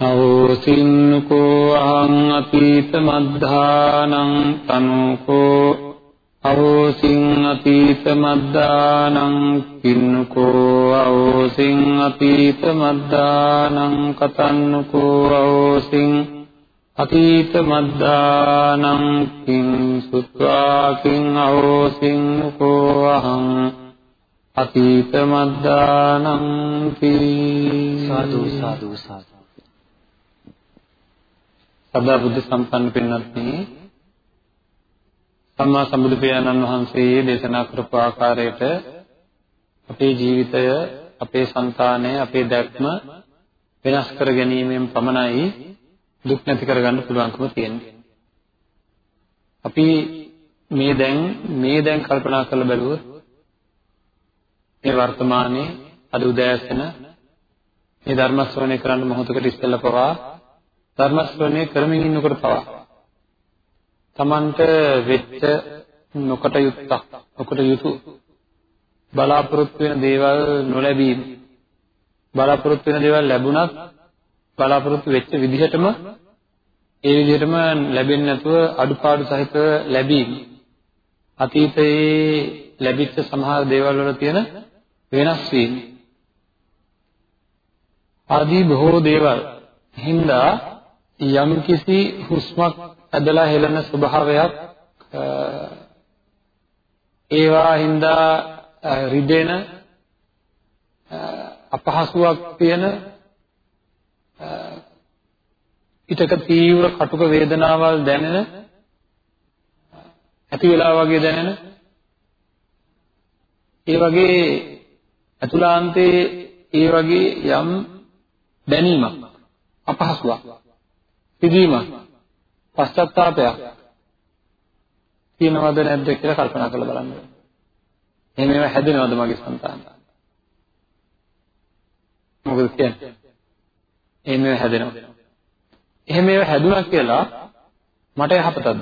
අවෝසින්නකෝ අහං අතීත මද්ධානං තනුකෝ අවෝසින් අතීත මද්ධානං කින්නකෝ අවෝසින් අතීත මද්ධානං කතන්නකෝ අවෝසින් අතීත මද්ධානං කිං සුත්වා කිං අවෝසින් කෝ අහං අතීත මද්ධානං කී සාදු සාදු සාදු සදා බුද්ධ සම්පන්න පින්වත්නි සම්මා සම්බුදු පියාණන් වහන්සේ දේශනා කරපු ආකාරයට අපේ ජීවිතය අපේ సంతානය අපේ දැක්ම වෙනස් කර ගැනීමෙන් පමණයි දුක් නැති කරගන්න පුළුවන්කම තියෙන්නේ. අපි මේ දැන් මේ දැන් කල්පනා කරලා බැලුවොත් මේ වර්තමානයේ අද උදෑසන මේ ධර්ම ශ්‍රවණය කරන්න මොහොතකට ඉස්සෙල්ලා පවා ධර්ම ශ්‍රවණය කරමින් ඉන්නකොට පවා. Tamanට වෙච්ච නොකට යුත්තක් නොකට යුතු බලාපොරොත්තු වෙන දේවල් නොලැබීම. බලාපොරොත්තු වෙන දේවල් ලැබුණත් බලාපොරොත්තු වෙච්ච විදිහටම ඒ විදිහටම ලැබෙන්නේ නැතුව අඩුපාඩු සහිත ලැබීම. අතීතයේ ලැබිච්ච සමහර දේවල් වල තියෙන වෙනස් වීම. ආදී බොහෝ දේවල් හින්දා යම්කිසි හුස්මක් ඇදලා හෙළන ස්වභාවයක් ඒවා හින්දා රිදෙන අපහසුාවක් තියෙන ඊටක තීව්‍ර කටුක වේදනාවල් දැනෙන ඇති වෙලා වගේ දැනෙන. ඒ වගේ අතුලාන්තයේ ඒ වගේ යම් දැනීමක් අපහසුාවක්. පිදීමක් පශ්චාත්තාවපයක් තියෙනවද නැද්ද කියලා කල්පනා කරලා බලන්න. එහෙම ඒවා හැදෙනවද මගේ సంతාන? මොකද කියන්නේ? එහෙම ඒවා හැදෙනවා. එහෙම ඒවා හැදුණා කියලා මට යහපතක්ද?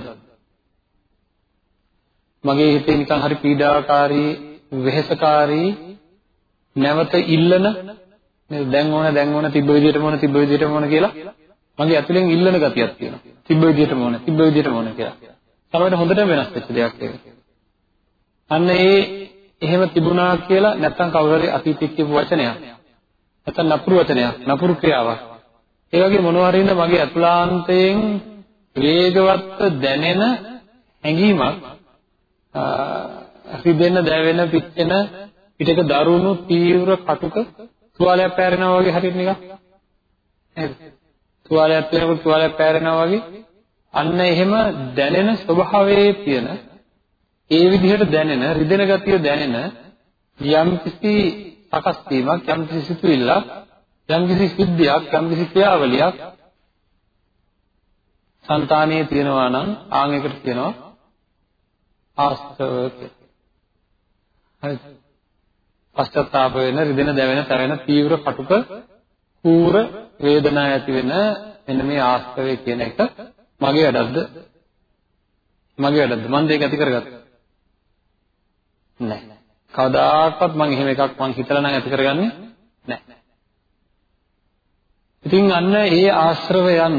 මගේ හිතේ නිකන් හරි පීඩාකාරී, වෙහෙසකාරී නැවත ඉල්ලන දැන් ඕන දැන් ඕන තිබ්බ විදිහටම ඕන තිබ්බ විදිහටම ඕන කියලා මගේ ඇතුලෙන් ඉල්ලන ගතියක් තියෙනවා. තිබ්බ විදිහටම ඕන, තිබ්බ විදිහටම ඕන කියලා. තමයි හොඳටම වෙනස් වෙච්ච දෙයක් ඒක. අන්න ඒ එහෙම තිබුණා කියලා නැත්තම් කවුරු හරි අතීතයේ කියපු වචනයක්. නැත්තම් නපුරු වචනයක්, නපුරු ක්‍රියාවක්. ඒ වගේ මොනවා හරි මගේ අතුලාන්තයෙන් වේගවත් දැනෙන හැඟීමක් රිදෙන, දැවෙන, පිච්චෙන, පිටක දරුණු තීව්‍ර කටුක තුවාලයක් පැරෙනවා වගේ හරියට නිකන් නේද? තුවාලයක් තියෙනකොට තුවාලයක් පැරෙනවා වගේ අන්න එහෙම දැනෙන ස්වභාවයේ තියෙන ඒ විදිහට දැනෙන රිදෙන ගතිය දැනෙන යම් කිසි සකස් වීමක් යම් කිසි සිතුවිල්ලක් යම් කිසි සිද්ධියක් යම් කිසි ක්‍රියාවලියක් సంతානයේ තියෙනවා නම් ආන් එකට කියනවා ආස්තව කියලා. හරිද? පශ්චාත්තාප වෙන රිදෙන දැවෙන තැවෙන තීව්‍ර කටුක කූර වේදනාව ඇති වෙන මෙන්න මේ ආස්තවය කියන එක මගේ වැඩක්ද? මගේ වැඩක්ද? මම දෙයක ඇති කරගත්තා. නැහැ. කවදාකවත් මම එහෙම එකක් මං හිතලා නම් ඇති කරගන්නේ නැහැ. ඉතින් අන්න ඒ ආශ්‍රවයන්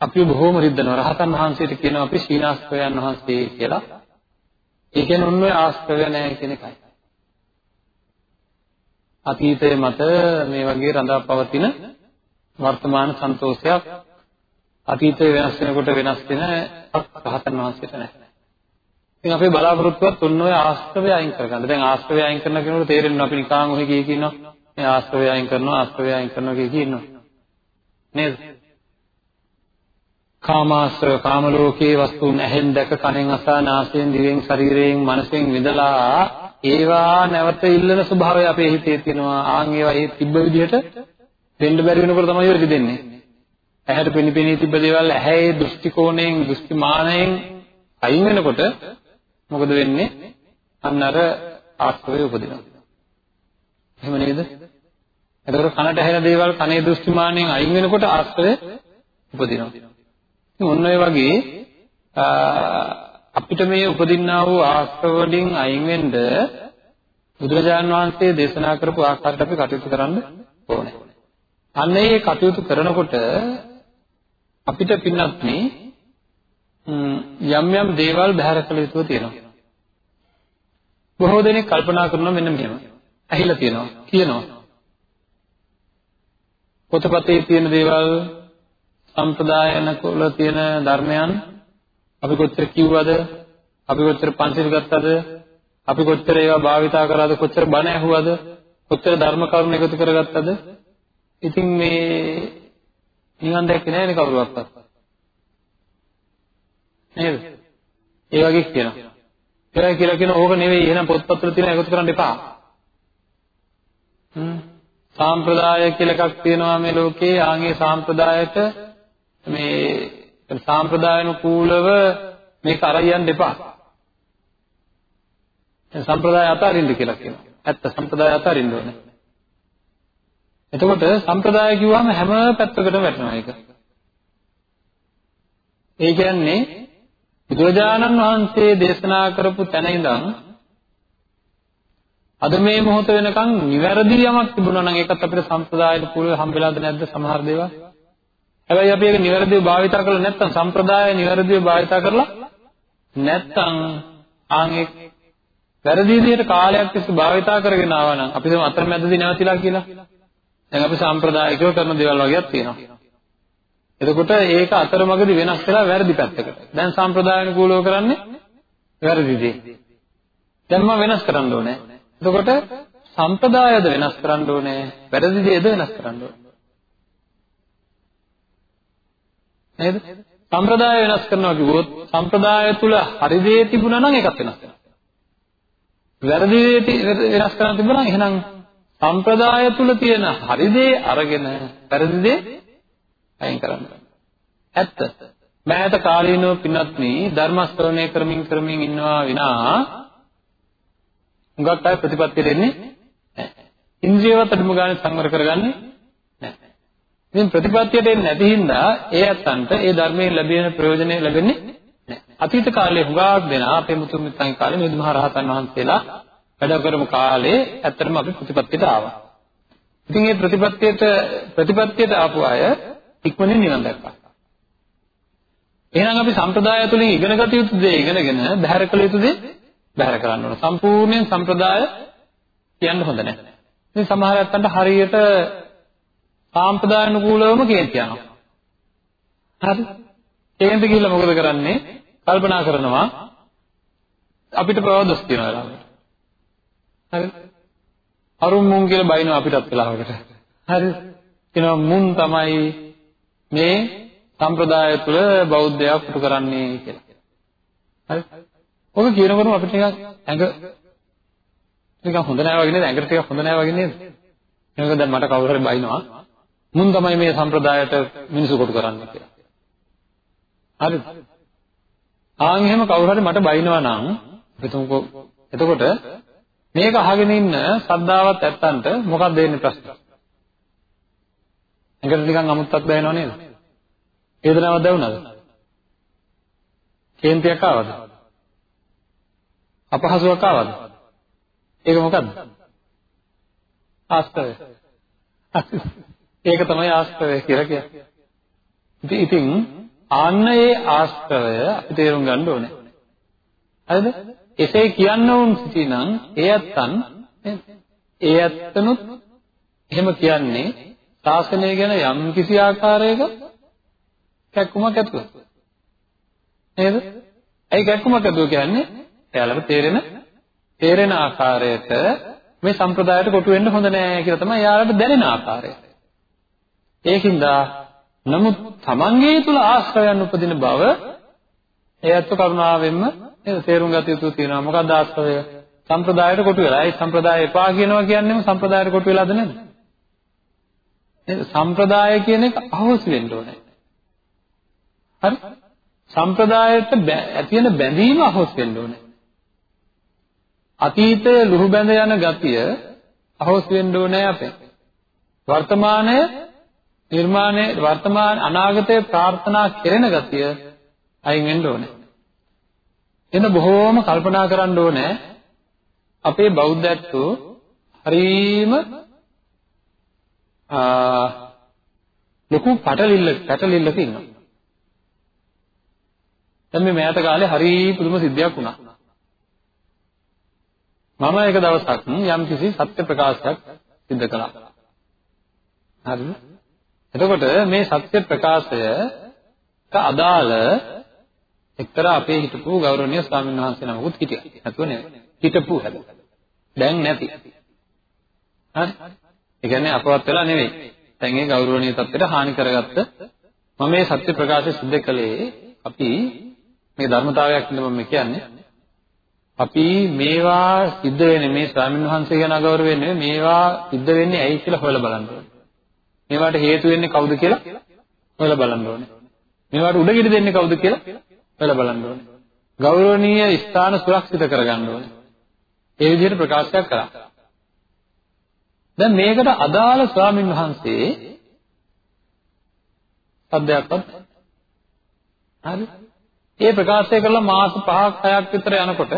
අපි බොහෝම රිද්දනවා. රහතන් වහන්සේට කියනවා අපි සීනාස්ත්‍රයන් වහන්සේ කියලා. ඒ කියන්නේ ඔන්න ඔය ආශ්‍රවය නැහැ කියන එකයි. අතීතයේ මත මේ වගේ රඳා පවතින වර්තමාන සන්තෝෂයක් අතීතය වෙනස් වෙනකොට වෙනස් වෙන රහතන් වහන්සේට නැහැ. ඉතින් අපේ බලාපොරොත්තුවත් ඔන්න ඔය ආශ්‍රවය අයින් කරගන්න. දැන් ආශ්‍රවය අයින් කරන කෙනෙකුට තේරෙන්නේ අපි නිකාන් ඔහි ගියේ කියනවා. මේ ආශ්‍රවය අයින් කරනවා ආශ්‍රවය අයින් කරනවා කිය කියනවා. නේද? කාමාශ්‍රව කාම ලෝකයේ වස්තුන් ඇහෙන් දැක කනෙන් අසා නාසයෙන් දිවෙන් ශරීරයෙන් මනසෙන් විඳලා ඒවා නැවත ඉල්ලන ස්වභාවය අපේ හිතේ තියෙනවා. ආන් ඒවා ඒ තිබ්බ විදිහට දෙන්න බැරි වෙනකොට තමයි ඔය දෙන්නේ. ඇහැට පෙනිපෙනී තිබ්බ දේවල් ඇහැේ දෘෂ්ටි කෝණයෙන් දෘෂ්ටි මානයෙන් අයින් වෙනකොට මොකද වෙන්නේ? අන්න අර ආශ්‍රවය උපදිනවා. එහෙම නේද? එතකොට කනට ඇහෙන දේවල් කනේ දෘෂ්ටිමානයෙන් අයින් වෙනකොට ආශ්‍රය උපදිනවා. ඉතින් ඔන්න ඔය වගේ අපිට මේ උපදින්නා වූ ආශ්‍රව වලින් අයින් වෙන්න බුදුරජාන් වහන්සේ දේශනා කරපු ආකාරයට අපි කටයුතු කරන්න ඕනේ. අන්න ඒ කටයුතු කරනකොට අපිට පින්නත් මේ යම් යම් දේවල් බැහැර කළ යුතු තියෙනවා. බොහෝ දෙනෙක් කල්පනා කරනවා මෙන්න මෙහෙම. ඇහිලා තියෙනවා, කියනවා. පොතපතේ තියෙන දේවල් සම්ප්‍රදායනවල තියෙන ධර්මයන් අපි කොච්චර කිව්වද අපි කොච්චර පන්සිල් ගත්තද අපි කොච්චර ඒවා භාවිතා කරාද කොච්චර බණ ඇහුවද කොච්චර ධර්ම කරුණු එකතු කරගත්තද ඉතින් මේ නිවන් දැක්කේ නැහැ නේ කවුරුවක්වත්. නේද? ඒ වගේ කියනවා. ඒවයි කියලා කියන ඕක නෙවෙයි. එහෙනම් පොත්පත්වල තියෙන එකතු කරන්න එපා. හ්ම්. සාම්ප්‍රදාය කියලා එකක් තියෙනවා මේ ලෝකේ. ආන්ගේ සාම්ප්‍රදායට මේ සාම්ප්‍රදායනුකූලව මේක අරයන් දෙපා. සම්ප්‍රදාය අතාරින්න කියලා කියනවා. ඇත්ත සම්ප්‍රදාය අතාරින්න ඕනේ. එතකොට සම්ප්‍රදාය කිව්වම හැම පැත්තකටම වැටෙනවා ඒක. ඒ කියන්නේ බුදුරජාණන් වහන්සේ දේශනා කරපු තැන ඉඳන් අද මේ මොහොත වෙනකන් නිවැරදි යමක් තිබුණා නම් ඒකත් අපිට සම්ප්‍රදායට පුරුව හම්බෙලාද නැද්ද සමහර දේවල්? හැබැයි අපි ඒක නිවැරදිව භාවිතා කරලා නැත්නම් සම්ප්‍රදාය නිවැරදිව භාවිතා කරලා නැත්නම් ආන් එක් වැරදි විදිහට කාලයක් තිස්සේ භාවිතා කරගෙන ආවා නම් අපි දැන් අතරමැදදී නැවතිලා කියලා. දැන් අපි සම්ප්‍රදායිකව කරන දේවල් වගේක් තියෙනවා. එතකොට ඒක අතරමඟදී වෙනස් වෙලා වැරදි පැත්තකට. දැන් සම්ප්‍රදායනුකූලව කරන්නේ වැරදි දේ. දැන් මම වෙනස් කරන්න ඕනේ. එතකොට සම්ප්‍රදායද වෙනස් කරන්න ඕනේ, වැරදි දේද වෙනස් කරන්න ඕනේ. නේද? සම්ප්‍රදාය වෙනස් කරනවා කිව්වොත් සම්ප්‍රදාය තුල හරි දේ තිබුණා නම් ඒකත් වෙනස් වෙනවා. වැරදි දේ වෙනස් කරන්න තිබුණා නම් එහෙනම් සම්ප්‍රදාය තුල තියෙන හරි දේ අරගෙන වැරදි දේ අයින් කරන්න. ඇත්ත. මෑත කාලීනව පින්වත්නි ධර්ම ශ්‍රවණය කරමින් කරමින් ඉන්නවා විනා හුඟක් අය ප්‍රතිපත්තියට එන්නේ නැහැ. ඉන්ද්‍රියවත් අඩුම ගානේ සංවර කරගන්නේ නැහැ. ඉතින් ප්‍රතිපත්තියට එන්නේ නැති හින්දා ඒ අත්තන්ට ඒ ධර්මයෙන් ලැබෙන ප්‍රයෝජනෙ ලැබෙන්නේ නැහැ. අතීත කාලේ හුඟක් දෙනා අපේ මුතුන් මිත්තන් කාලේ මේ මහ රහතන් වහන්සේලා වැඩ කරමු කාලේ ඇත්තටම අපි ප්‍රතිපත්තියට ආවා. ඉතින් මේ ප්‍රතිපත්තියට ප්‍රතිපත්තියට ආපු අය ඉක්මනින් නිවන් දැක්කා. එහෙනම් අපි සම්ප්‍රදාය තුලින් ඉගෙනගත යුතු දේ ඉගෙනගෙන බහැර කළ යුතු දේ බැහැර කරන්න ඕන. සම්පූර්ණයෙන් සම්ප්‍රදාය කියන්න හොඳ නැහැ. ඉතින් සමහර ඇත්තන්ට හරියට සාම්ප්‍රදායනුකූලවම කේන්ති යනවා. හරි? කේන්ති ගිහිල්ලා මොකද කරන්නේ? කල්පනා කරනවා අපිට ප්‍රවදොස් තියනවා වෙලාවට. හරි? අරුම් මුන් කියලා බයිනවා අපිටත් වෙලාවකට. හරි? කියනවා මුන් තමයි මේ සම්ප්‍රදාය තුළ බෞද්ධයා පුතු කරන්නේ කියලා. හරි? ඔක කියනකොටම අපිට නිකන් ඇඟ නිකන් හොඳ නෑ වගේ නේද? ඇඟට ටිකක් හොඳ නෑ වගේ නේද? එහෙනම් දැන් මට කවුරු හරි බයිනවා. මුන් තමයි මේ සම්ප්‍රදායට මිනිසු කොටු කරන්නේ කියලා. හරිද? ආන් එහෙම කවුරු හරි මට බයිනවා නම් එතකොට එතකොට මේක අහගෙන ඉන්න සද්දාවත් ඇත්තන්ට මොකක්ද දෙන්නේ ප්‍රශ්න? ඇඟට නිකන් අමුත්තක් දැනෙනව නේද? වේදනාවක් දැනුණාද? කේන්තියක් ආවද? අපහසුයක් ආවද? ඒක මොකද්ද? ආස්තවය. ඒක තමයි ආස්තවය කියලා කියන්නේ. ඉතින් ආන්න ඒ ආස්තවය අපි තේරුම් ගන්න ඕනේ. හරිද? එසේ කියන්න වුන් සිටිනම් ඒ ඇත්තන් ඒ ඇත්තනුත් එහෙම කියන්නේ ශාසනය ගැන යම් කිසි ආකාරයක කැක්කුමක් ඇතුව. නේද? ඇයි කැක්කුමක් ඇතුව කියන්නේ? එයාලට තේරෙන තේරෙන ආකාරයට මේ සම්ප්‍රදායට කොටු වෙන්න හොඳ නෑ කියලා තමයි එයාලට දැනෙන ආකාරය. ඒකින්ද නමුත් තමන්ගේ තුල ආශ්‍රයයන් උපදින බව එයත් කරුණාවෙන්ම නේද තේරුම් ගත යුතු තියෙනවා. මොකක්ද ආශ්‍රය? සම්ප්‍රදායට කොටු වෙලා. ඒ සම්ප්‍රදාය එපා කියනවා කියන්නේම සම්ප්‍රදායට කොටු වෙලාද නේද? නේද? සම්ප්‍රදාය කියන එක අහෝසි වෙන්න ඕනේ. හරි? සම්ප්‍රදායට ඇති වෙන බැඳීම අහෝසි වෙන්න ඕනේ. අතීතයේ ලුහු බැඳ යන ගතිය අහෝසි වෙන්න ඕනේ අපේ. වර්තමානය නිර්මාණය වර්තමාන අනාගතයේ ප්‍රාර්ථනා කෙරෙන ගතිය අයින් වෙන්න ඕනේ. එන බොහෝම කල්පනා කරන්න ඕනේ අපේ බෞද්ධත්වෝ හරීම ලොකු පටලිල්ල පැටලිල්ලක ඉන්නවා. දැන් මේ මෑත කාලේ හරි පුදුම සිද්ධියක් වුණා. මම එක දවසක් යම් කිසි සත්‍ය ප්‍රකාශයක් සිදු කළා. හරිද? එතකොට මේ සත්‍ය ප්‍රකාශයට අදාළ එක්තරා අපේ හිටපු ගෞරවනීය ස්වාමීන් වහන්සේ නමකුත් හිටියා. නැතුව නෙවෙයි. හිටපු හැබැයි. දැන් නැති. හරි. ඒ කියන්නේ අපවත් වෙලා නෙවෙයි. දැන් ඒ ගෞරවනීය තත්ත්වයට හානි කරගත්ත මම මේ සත්‍ය ප්‍රකාශය සිද්ධ කළේ අපි මේ ධර්මතාවයක් ඉන්න මම කියන්නේ අපි මේවා සිද්ධ වෙන්නේ මේ ස්වාමීන් වහන්සේ ගැන අගෞරව වෙන්නේ මේවා සිද්ධ වෙන්නේ ඇයි කියලා හොයලා බලන්න ඕනේ. මේවට හේතු වෙන්නේ කවුද කියලා හොයලා බලන්න ඕනේ. මේවට උඩගෙඩි දෙන්නේ කවුද කියලා හොයලා බලන්න ඕනේ. ගෞරවනීය ස්ථාන සුරක්ෂිත කරගන්න ඕනේ. ඒ විදිහට ප්‍රකාශයක් කරා. දැන් මේකට අදාළ ස්වාමින් වහන්සේ සද්දයක්වත් හරි. ඒ ප්‍රකාශය කරලා මාස 5ක් 6ක් විතර යනකොට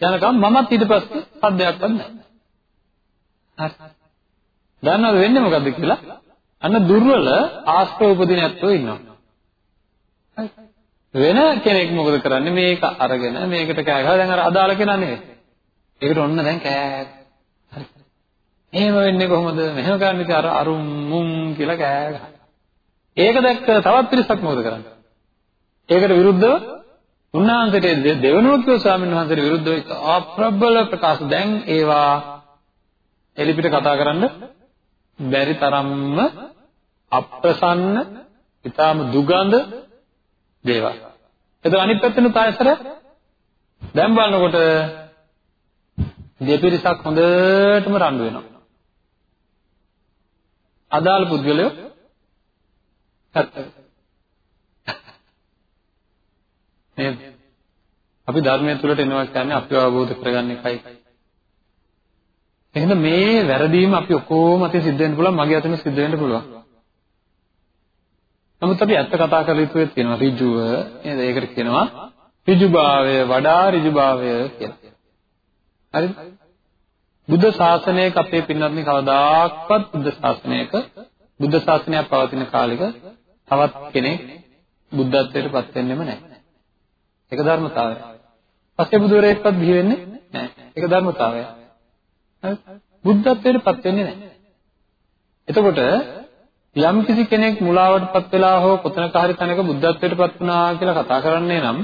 යනකම් මමත් ඊට පස්සේ සද්දයක්වත් නැහැ. හරි. දන්නවද වෙන්නේ මොකද්ද කියලා? අන්න දුර්වල ආශ්‍රව උපදින ඇත්තෝ ඉන්නවා. වෙන කෙනෙක් මොකද කරන්නේ මේක අරගෙන මේකට කෑ ගහලා දැන් අර අදාළ කෙනා නෙවෙයි. ඒකට ඔන්න දැන් කෑ හරි. එහෙම වෙන්නේ කොහොමද? මෙහෙම කරන්නේ ඉතින් අර අරුම් මුම් කියලා කෑ ගහනවා. ඒක දැක්ක තවත් පිරිසක් මොකද කරන්නේ? ඒකට විරුද්ධව උන්වහන්සේට දෙවනුවකෝ ස්වාමීන් වහන්සේට විරුද්ධව අප්‍රබල ප්‍රකාශ දැන් ඒවා එලිපිට කතා කරන්න බැරි තරම්ම අප්‍රසන්න ඊටාම දුගඳ දේවල්. එතකොට අනිත් පැත්තෙන් තායසර දැන් බලනකොට දෙපිරිසක් හොඳටම රණ්ඩු වෙනවා. අදාළ පුද්ගලයෝ පැත්තකට. නේද? අපි ධර්මය තුළට එනවා කියන්නේ අපිව අවබෝධ කරගන්න එකයි. එහෙනම් මේ වැරදීම අපි ඔක්කොම අතේ සිද්ධ වෙන්න පුළුවන් මගේ අතින් සිද්ධ වෙන්න පුළුවන්. නමුත් අපි ඇත්ත කතා කර යුතු වෙනවා ඍජුව නේද? ඒකට කියනවා ඍජුභාවය වඩා ඍජුභාවය කියලා. හරිද? බුද්ධ ශාසනයක අපේ පින්වත්නි කවදාක්වත් බුද්ධ ශාසනයක බුද්ධ ශාසනයක් පවතින කාලෙක තවත් කෙනෙක් බුද්ධත්වයට පත් වෙන්නෙම නැහැ. ඒක ධර්මතාවය. පස්සේ බුදුරෙක්වත් බිහි වෙන්නේ නැහැ. ඒක ධර්මතාවය. හරි? බුද්ධත්වයට පත් වෙන්නේ නැහැ. එතකොට යම් කිසි කෙනෙක් මුලාවටපත් වෙලා හෝ කොතනක හරි තැනක බුද්ධත්වයටපත් වුණා කියලා කතා කරන්නේ නම්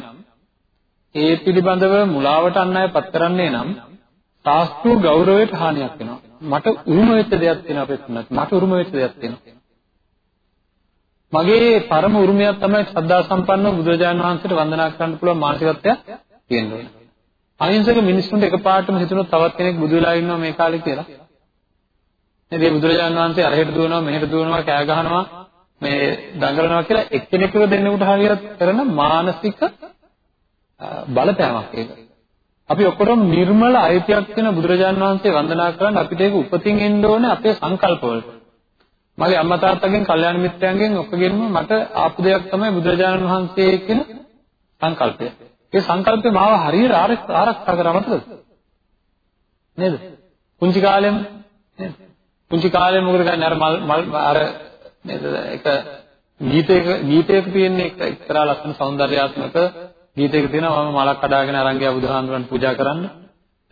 ඒ පිළිබඳව මුලාවට අන් අයපත් කරන්නේ නම් ශාස්ත්‍රීය ගෞරවයට හානියක් වෙනවා. මට උරුම වෙච්ච දෙයක් තියෙනවා අපේ තුනත්. මට උරුම වෙච්ච දෙයක් තියෙනවා. මගේ පරම උරුමයක් තමයි ශ්‍රද්ධා සම්පන්නව බුදුරජාණන් වහන්සේට වන්දනා කරන්න පුළුවන් මානසිකත්වයක් තියෙන්න ඕනේ. අහිංසක මිනිස්සුන්ට එකපාරටම හිතුනොත් තවත් කෙනෙක් බුදු වෙලා ඉන්නවා මේ කාලේ කියලා. නේද? මේ බුදුරජාණන් වහන්සේ අරහෙට දුවනවා මෙහෙට දුවනවා කෑ ගහනවා මේ දඟලනවා කියලා එක්කෙනෙක්ව දෙන්නෙකුට හරියට කරන මානසික බලපෑමක් ඒක. අපි ඔක්කොටම නිර්මල අයිතියක් තියෙන බුදුරජාණන් වහන්සේ වන්දනා කරන්න අපිට ඒක උපතින් එන්න ඕනේ අපේ සංකල්පවලට. මගේ අම්මා තාත්තගෙන්, කල්යාණ මිත්‍රයන්ගෙන් ඔක්කොගෙන්ම මට ආපු දෙයක් තමයි බුදුරජාණන් වහන්සේ කියන සංකල්පය. ඒ සංකල්පය මාව හරියට ආරක්ෂා කරා මතකද? නේද? පුංචි කාලෙම නේද? පුංචි කාලේ මොකද කරන්නේ අර මල් මල් අර නේද එක ගීතයක ගීතයක තියෙන එක එක්තරා ලස්සන సౌందర్యාත්මක ගීතයක තියෙනවා මම මලක් කඩාගෙන අරන් ගියා බුදුහාඳුරන් පූජා කරන්න.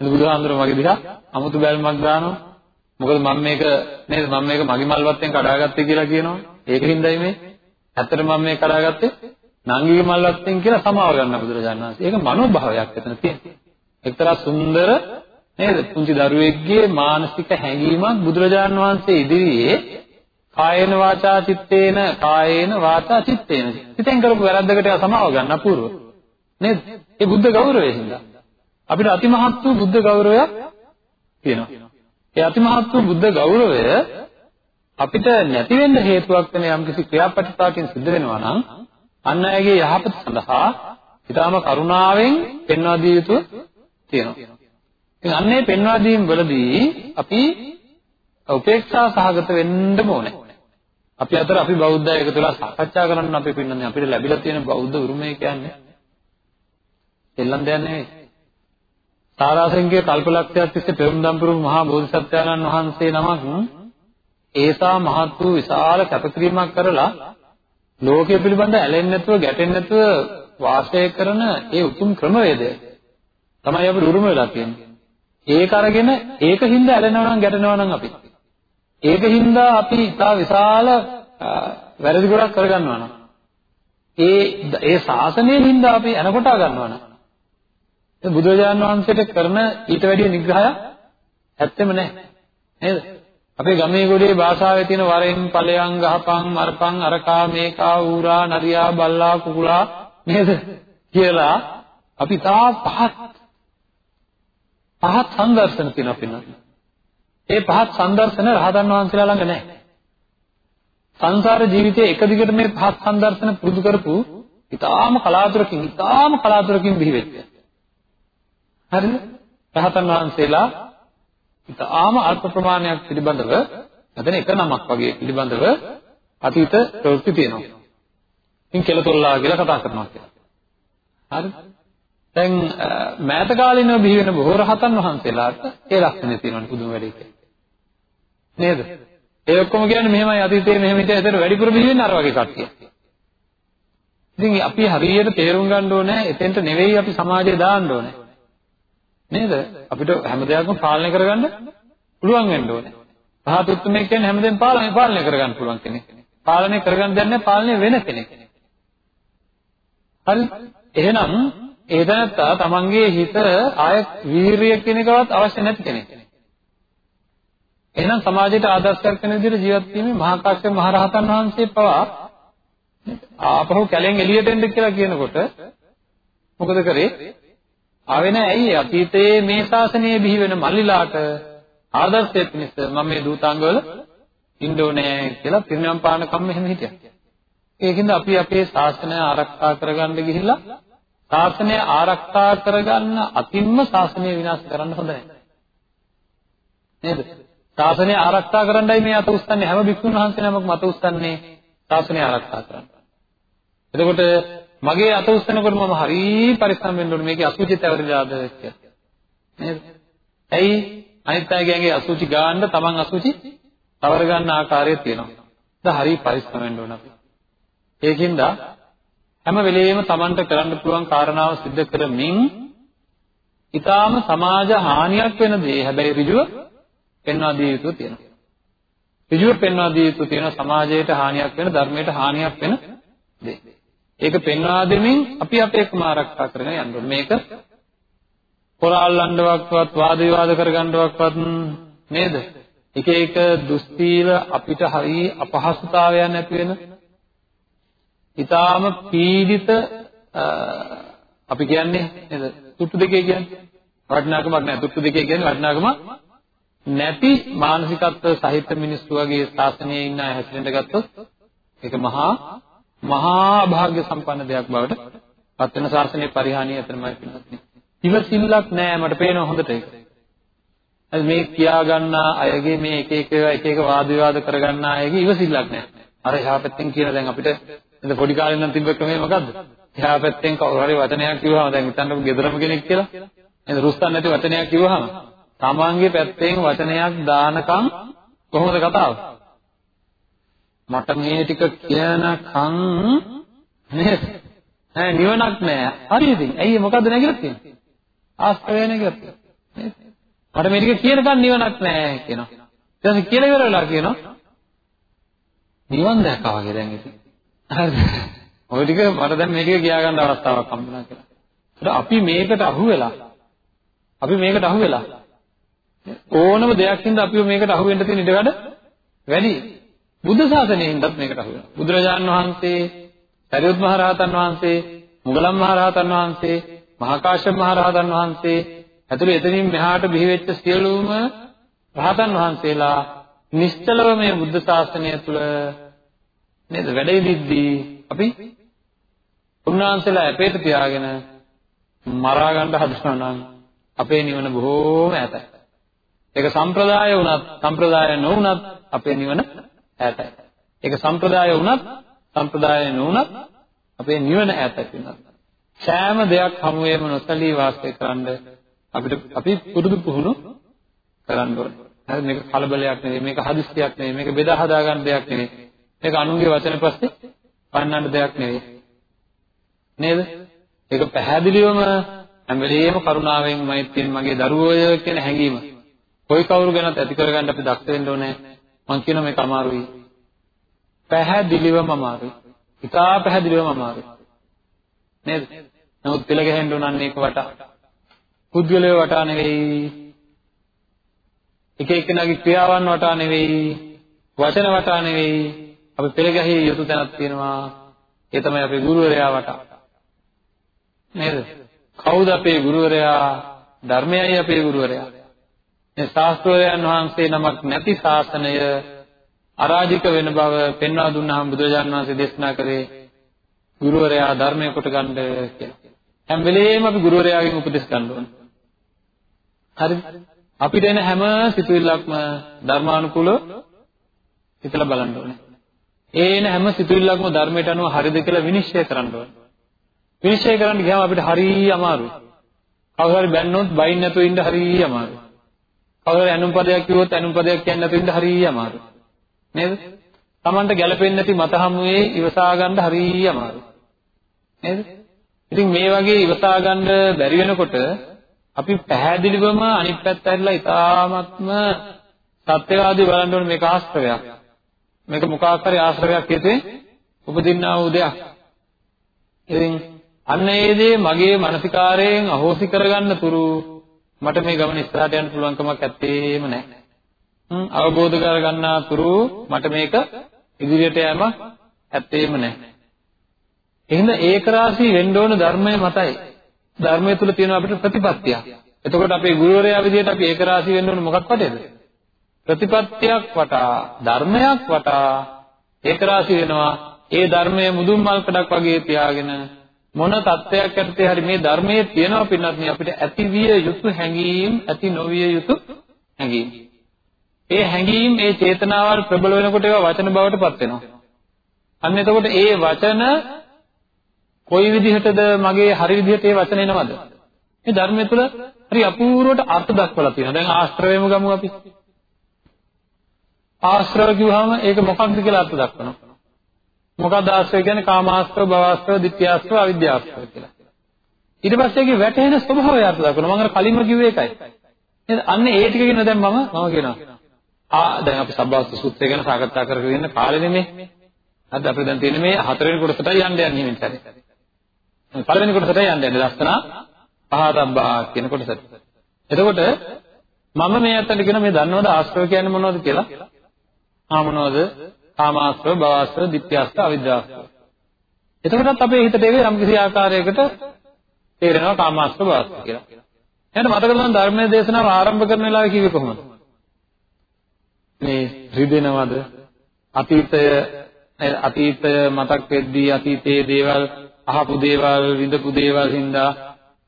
එතන බුදුහාඳුර මගේ දිහා අමුතු බැල්මක් දානවා. මොකද මම මේක නේද මම මේක මගේ මල් වත්තෙන් කඩාගත්තේ කියලා කියනවා. ඒකින්දයි මේ ඇත්තට මම මේ කඩාගත්තේ නංගිගේ මල්වත්තෙන් කියලා සමාව ගන්න බුදුරජාණන් වහන්සේ. ඒක මනෝභාවයක් එතන තියෙනවා. එක්තරා සුන්දර නේද? පුංචි දරුවෙක්ගේ මානසික හැඟීමක් බුදුරජාණන් වහන්සේ ඉදිරියේ කායේන වාචා චිත්තේන කායේන වාචා චිත්තේන හිතෙන් කරපු වැරද්දකට සමාව ගන්න අපූර්ව නේද? ඒ බුද්ධ ගෞරවය හින්දා අපිට අතිමහත් වූ බුද්ධ ගෞරවයක් තියෙනවා. ඒ අතිමහත් වූ බුද්ධ ගෞරවය අපිට නැති වෙන්න හේතුවක් වෙන යම්කිසි ක්‍රියාපටිපාටින් සිද්ධ වෙනවා නම් අන් අයගේ යහපත සඳහා ඊටාම කරුණාවෙන් පෙන්වා දිය යුතු තියෙනවා. ඉතින් අන්නේ පෙන්වා දීම් වලදී අපි උපේක්ෂා සහගත වෙන්න ඕනේ. අපි අතර අපි බෞද්ධය එකතු වෙලා සාකච්ඡා කරන්න අපි පින්නන්නේ අපිට ලැබිලා තියෙන බෞද්ධ උරුමය කියන්නේ දෙල්ලන් දෙයක් නෙවෙයි. සාරාංශිකයේ කල්පලක්ෂයක් තිස්සේ පෙරම්දම්පුරු මහා බෝධිසත්වයන්න් වහන්සේ නමක් ඒසා මහත් වූ විශාල කැපකිරීමක් කරලා ලෝකය පිළිබඳ ඇලෙන්නේ නැතුව ගැටෙන්නේ නැතුව වාසය කරන ඒ උතුම් ක්‍රමවේදය තමයි අපිට උරුම වෙලා තියෙන්නේ. ඒක අරගෙන ඒකින්ද ඇලෙනවා නම් ගැටෙනවා නම් අපි. ඒකින්ද අපි ඉතා විශාල වැරදි ගොඩක් කරගන්නවා නම් ඒ ඒ ශාසනයෙන් හින්දා අපි එනකොට ගන්නවා නම් බුදුරජාණන් වහන්සේට කරන ඊට වැඩිය නිග්‍රහයක් ඇත්තෙම නැහැ. නේද? අපේ ගමේ ගොඩේ භාෂාවේ තියෙන වරෙන් ඵලයන් ගහපන් මරපන් අරකා මේකා ඌරා නරියා බල්ලා කුකුලා නේද? කියලා අපි තා පහත් පහත් සංදර්ශන තියෙනවා පින්නත්. ඒ පහත් සංදර්ශන රහතන් වහන්සේලා ළඟ නැහැ. සංසාර ජීවිතයේ එක දිගට මේ පහත් සංදර්ශන පුරුදු කරපු ඊටාම කලාතුරකින් ඊටාම කලාතුරකින් බිහි වෙච්ච. හරිද? රහතන් වහන්සේලා ඊටාම අල්ප ප්‍රමාණයක් පිළිබඳව නැත්නම් එක නමක් වගේ පිළිබඳව අතීත ප්‍රවෘත්ති තියෙනවා. ඉතින් කෙලතොල්ලා කියලා කතා කරනවා කියලා. හරිද? දැන් මෑත කාලිනව බිහි වෙන බොහෝ රහතන් වහන්සේලාට ඒ ලක්ෂණය තියෙනවා පුදුම වැඩි කියලා. නේද? ඒ ඔක්කොම කියන්නේ මෙහෙමයි අතීතයේ මෙහෙම හිටිය ඒතර වැඩිපුර බිහි වෙන්නේ අර වගේ කට්ටිය. ඉතින් අපි හරියට තේරුම් ගන්න ඕනේ එතෙන්ට නෙවෙයි අපි සමාජය දාන්න ඕනේ. නේද? අපිට හැම දෙයක්ම පාලනය කරගන්න පුළුවන් වෙන්න ඕනේ. පහත් උත්මය කියන්නේ හැමදේම පාලනය පාලනය කරගන්න පුළුවන් කෙනෙක්. පාලනය කරගන්න දෙන්නේ පාලනය වෙන කෙනෙක්. හරි? එහෙනම් ඒ දැනත්තා තමන්ගේ හිත ආය වීරිය කියන එකවත් අවශ්‍ය නැති කෙනෙක්. එහෙනම් සමාජයට ආදර්ශයක් වෙන විදිහට ජීවත් වීමේ මහා කාශ්‍යප මහ රහතන් වහන්සේ පවා ආපහු කැලෙන් එළියට එන්න කියලා කියනකොට මොකද කරේ? ආවේ නැහැ ඇයි අතීතයේ මේ ශාසනයේ බිහි වෙන මල්ලිලාට ආදර්ශයක් පිණිස මම මේ දූතාංගවල ඉන්න ඕනේ කියලා පිරිනම් පාන කම්ම එහෙම හිටියා. ඒකින්ද අපි අපේ ශාසනය ආරක්ෂා කරගන්න ගිහිල්ලා ශාසනය ආරක්ෂා කරගන්න අතින්ම ශාසනය විනාශ කරන්න හොඳ නැහැ. නේද? ශාසනය ආරක්ෂා කරන්නයි මේ අත උස්සන්නේ හැම භික්ෂුන් වහන්සේ නමක් මත උස්සන්නේ ශාසනය ආරක්ෂා කරන්න. එතකොට මගේ අත උස්සනකොට මම හරි පරිස්සම් වෙන්න ඕනේ මේකේ අසුචිත ඇවරිලාද කියලා. නේද? ඇයි අනිත් අයගේ අසුචි ගන්න තමන් අසුචි තවර ගන්න ආකාරය තියෙනවා. ඒක හරි පරිස්සම් වෙන්න ඕන අපි. ඒකින්ද හැම වෙලෙම තමන්ට කරන්න පුළුවන් කාරණාව සිද්ධ කරමින් ඊටාම සමාජ හානියක් වෙන දේ හැබැයි ඍජුව පෙන්වා දිය යුතු තියෙනවා. ඍජුව පෙන්වා දිය යුතු තියෙන සමාජයට හානියක් වෙන ධර්මයට හානියක් වෙන දේ. ඒක පෙන්වා දෙමින් අපි අපේකම ආරක්ෂා කරගෙන යන්න ඕනේ. මේක පොරාල්ලන්නවක්වත් වාද විවාද කරගන්නවක්වත් නේද? එක එක දුස්තීල අපිට හරි අපහසුතාවයන් ඇති වෙන ඊටාම පීඩිත අපි කියන්නේ නේද? තුට්ටු දෙකේ කියන්නේ වටිනාකමක් නැහැ. තුට්ටු දෙකේ කියන්නේ වටිනාකම නැති මානසිකත්ව සහිත මිනිස්සු වගේ ශාසනයේ ඉන්න අය හැසිරෙන්න ගත්තොත් ඒක මහා මහා භාග්‍ය සම්පන්න දෙයක් බවට පත් වෙන ශාසනයේ පරිහානිය එතනමයි පින්නත්. ඉවසිල්ලක් නෑ මට පේනවා හොඳට ඒක. මේ කියා ගන්න අයගේ මේ එක එක එක එක වාද විවාද කරගන්න අයගේ ඉවසිල්ලක් නෑ. අර එහා පැත්තෙන් කියන දැන් අපිට එතන පොඩි කාලේ නම් තිබ්බ ක්‍රමය මොකද්ද? එහා පැත්තෙන් කවුරු හරි වචනයක් කිව්වම දැන් හිතන්නකො ගෙදරම කෙනෙක් කියලා. නේද? රුස්තන් නැති වචනයක් කිව්වහම තමන්ගේ පැත්තෙන් වචනයක් දානකම් කොහොමද කතාව? මට මේ ටික කියනකම් නේද? නෑ නිවනක් නෑ. හරිද? ඇයි මොකද්ද නැගිලා තියෙන්නේ? ආස්තවය නැගිලා තියෙන්නේ. මට මේ ටික කියනකම් නිවනක් නෑ කියනවා. ඊට පස්සේ කියලා ඉවර වෙලා කියනවා නිවන් දැක්කා වගේ දැන් ඉතින්. හරිද? ඔය ටික මට දැන් මේක කියා ගන්න අවස්ථාවක් හම්බුණා කියලා. ඒත් අපි මේකට අහු වෙලා අපි මේකට අහු වෙලා ඕනම දෙයක් හින්දා අපිව මේකට අහු වෙන්න තියෙන ඉඩකඩ වැඩි. බුද්ධ ශාසනයෙන්දත් මේකට අහු වෙනවා. බුදුරජාණන් වහන්සේ, සරියුත් මහ රහතන් වහන්සේ, මුගලන් මහ රහතන් වහන්සේ, මහා කාශ්‍යප මහ රහතන් වහන්සේ ඇතුළු එතනින් මෙහාට බිහි වෙච්ච සියලුම රහතන් වහන්සේලා නිශ්චලව මේ බුද්ධ ශාසනය තුළ නේද වැඩ ඉදිද්දී අපි උන්වහන්සේලා අපේට තියාගෙන මරා ගන්න හදනවා නම් අපේ නිවන බොහෝම ඈතයි. ඒක සම්ප්‍රදාය වුණත් සම්ප්‍රදාය නොවුණත් අපේ නිවන ඈතයි. ඒක සම්ප්‍රදාය වුණත් සම්ප්‍රදාය නොවුණත් අපේ නිවන ඈතයි වෙනවා. සෑම දෙයක් හමුවේම නොසලී වාසය කරන්න අපිට අපි පුරුදු පුහුණු කරන්න ඕනේ. හරි මේක කලබලයක් නෙවෙයි මේක හදිස්සියක් නෙවෙයි මේක බෙදා හදා ගන්න දෙයක් නෙවෙයි. මේක අනුන්ගේ වචන පස්සේ පන්නන්න දෙයක් නෙවෙයි. නේද? ඒක පැහැදිලිවම හැම වෙලේම කරුණාවෙන් මෛත්‍රියෙන් මගේ දරුවෝය කියන හැඟීම කොයි කවුරු ගැනත් ඇති කරගන්න අපි දක්ෂ වෙන්න ඕනේ. මම කියන මේක අමාරුයි. පැහැදිලිවම අමාරුයි. ඉතා පැහැදිලිවම අමාරුයි. නේද? නමුත් පෙළ ගැහෙන්න උනන්නේ ඒක වටා. පුද්ගලය වටා නෙවෙයි. එක එක්කෙනාගේ ක්‍රියාවන් වටා නෙවෙයි. වචන වටා නෙවෙයි. අපි පෙළ ගැහිය යුතු තැනක් තියෙනවා. ඒ තමයි අපේ ගුරුවරයා වටා. නේද? කවුද අපේ ගුරුවරයා? ධර්මයයි අපේ ගුරුවරයා. මේ ශාස්ත්‍රවරයන් වහන්සේ නමක් නැති ශාසනය අරාජික වෙන බව පෙන්වා දුන්නාම බුදුරජාණන් වහන්සේ දේශනා කරේ ගුරුවරයා ධර්මය කොට ගන්න කියලා. හැම වෙලේම අපි ගුරුවරයාගෙන් උපදෙස් ගන්න ඕනේ. හරිද? අපිට එන හැම සිතුවිල්ලක්ම ධර්මානුකූලව හිතලා බලන්න ඕනේ. ඒ එන හැම සිතුවිල්ලක්ම ධර්මයට අනුව හරිද කියලා විනිශ්චය කරන්න ඕනේ. විනිශ්චය කරන්න ගියාම අපිට හරිය අමාරුයි. කවුරු හරි බැන්නොත් බයින් නැතුව ඉන්න හරිය අමාරුයි. කවුරු හරි අනුන් පදයක් කිව්වොත් අනුන් පදයක් කියන්නේ නැතුව ඉන්න හරිය අමාරුයි. නේද? Tamanට ගැළපෙන්නේ නැති මත හමුවේ ඉවසා ගන්න හරිය අමාරුයි. නේද? ඉතින් මේ වගේ ඉවසා ගන්න බැරි වෙනකොට අපි පැහැදිලිවම අනිත් පැත්ත ඇරලා ඉතාමත්ම සත්‍යවාදී බලන්න ඕනේ මේක ආශ්‍රවයක්. මේක මොකක් හරි ආශ්‍රවයක් හිතේ උපදින්නා වූ දෙයක්. ඉතින් අන්න ඒ දේ මගේ මානසිකාරයෙන් අහෝසි කරගන්න තුරු මට මේ ගමන ඉස්සරහට යන්න පුළුවන් කමක් ඇත්තේම නැහැ. හ්ම් අවබෝධ කරගන්නා තුරු මට මේක ඉදිරියට යෑම ඇත්තේම නැහැ. එහෙනම් ඒක රාශී වෙන්න ඕන ධර්මය මතයි. ධර්මය තුල තියෙන අපිට ප්‍රතිපත්තියක්. එතකොට අපේ ගුරුවරයා විදිහට අපි ඒක රාශී වෙන්න ඕන මොකක් වටේද? ප්‍රතිපත්තියක් වටා ධර්මයක් වටා ඒක රාශී වෙනවා. ඒ ධර්මය මුදුන් මල් කඩක් වගේ තියාගෙන මොන தත්වයක් යටතේ හරි මේ ධර්මයේ තියෙනවා පින්නත් අපිට ඇති විය යුතු හැඟීම් ඇති නොවිය යුතු හැඟීම්. ඒ හැඟීම් ඒ චේතනාවල් ප්‍රබල වෙනකොට ඒවා වචන බවට පත් වෙනවා. අන්න එතකොට ඒ වචන කොයි විදිහටද මගේ හරි විදිහට ඒ වචන එනවද? මේ ධර්මය තුළ හරි අපූර්වට අර්ථ දක්වලා තියෙනවා. දැන් ආශ්‍රවයම ගමු අපි. ආශ්‍රව කිව්වහම ඒක මොකක්ද කියලා අර්ථ දක්වනවා. මොකක්ද ආශ්‍රය කියන්නේ? කාමාශ්‍රව, භවශ්‍රව, ditthyaශ්‍රව, අවිද්‍යාශ්‍රව කියලා. ඊට පස්සේ ඒකේ වැටෙන ස්වභාවය අර්ථ දක්වනවා. මම අර කලින්ම කිව්වේ ඒකයි. නේද? අන්න ඒ ටික කියන දැන් මම මම කියනවා. ආ දැන් අපි සබ්බාස්ත සූත්‍රය ගැන සාකච්ඡා කරගෙන ඉන්න කාලෙ නෙමෙයි. අද අපිට දැන් තියෙන්නේ මේ හතරවෙනි කොටසටයි යන්න යන්නේ මේ සැරේ. පළවෙනි කොටසට යන්න යන්නේ ලස්සන පහතබ්බා කියන කොටසට. එතකොට මම මේ අතට කියන මේ දන්නවද ආශ්‍රව කියන්නේ මොනවද කියලා? ආ මොනවද? කාමාශ්‍රව, භවශ්‍රව, ditthyaශ්‍රව, අවිද්‍යාශ්‍රව. එතකොටත් අපේ හිතට ඒක යම් කිසි ආකාරයකට තේරෙනවා කාමාශ්‍රව භවශ්‍රව කියලා. එහෙනම් මතක ගන්න ධර්මයේ දේශනාව ආරම්භ කරන වෙලාවේ කිව්වේ කොහොමද? මේ රිදෙනවද? අතීතය අතීතය මතක් වෙද්දී අතීතයේ දේවල් අහපු දේවල් විඳපු දේවල් හින්දා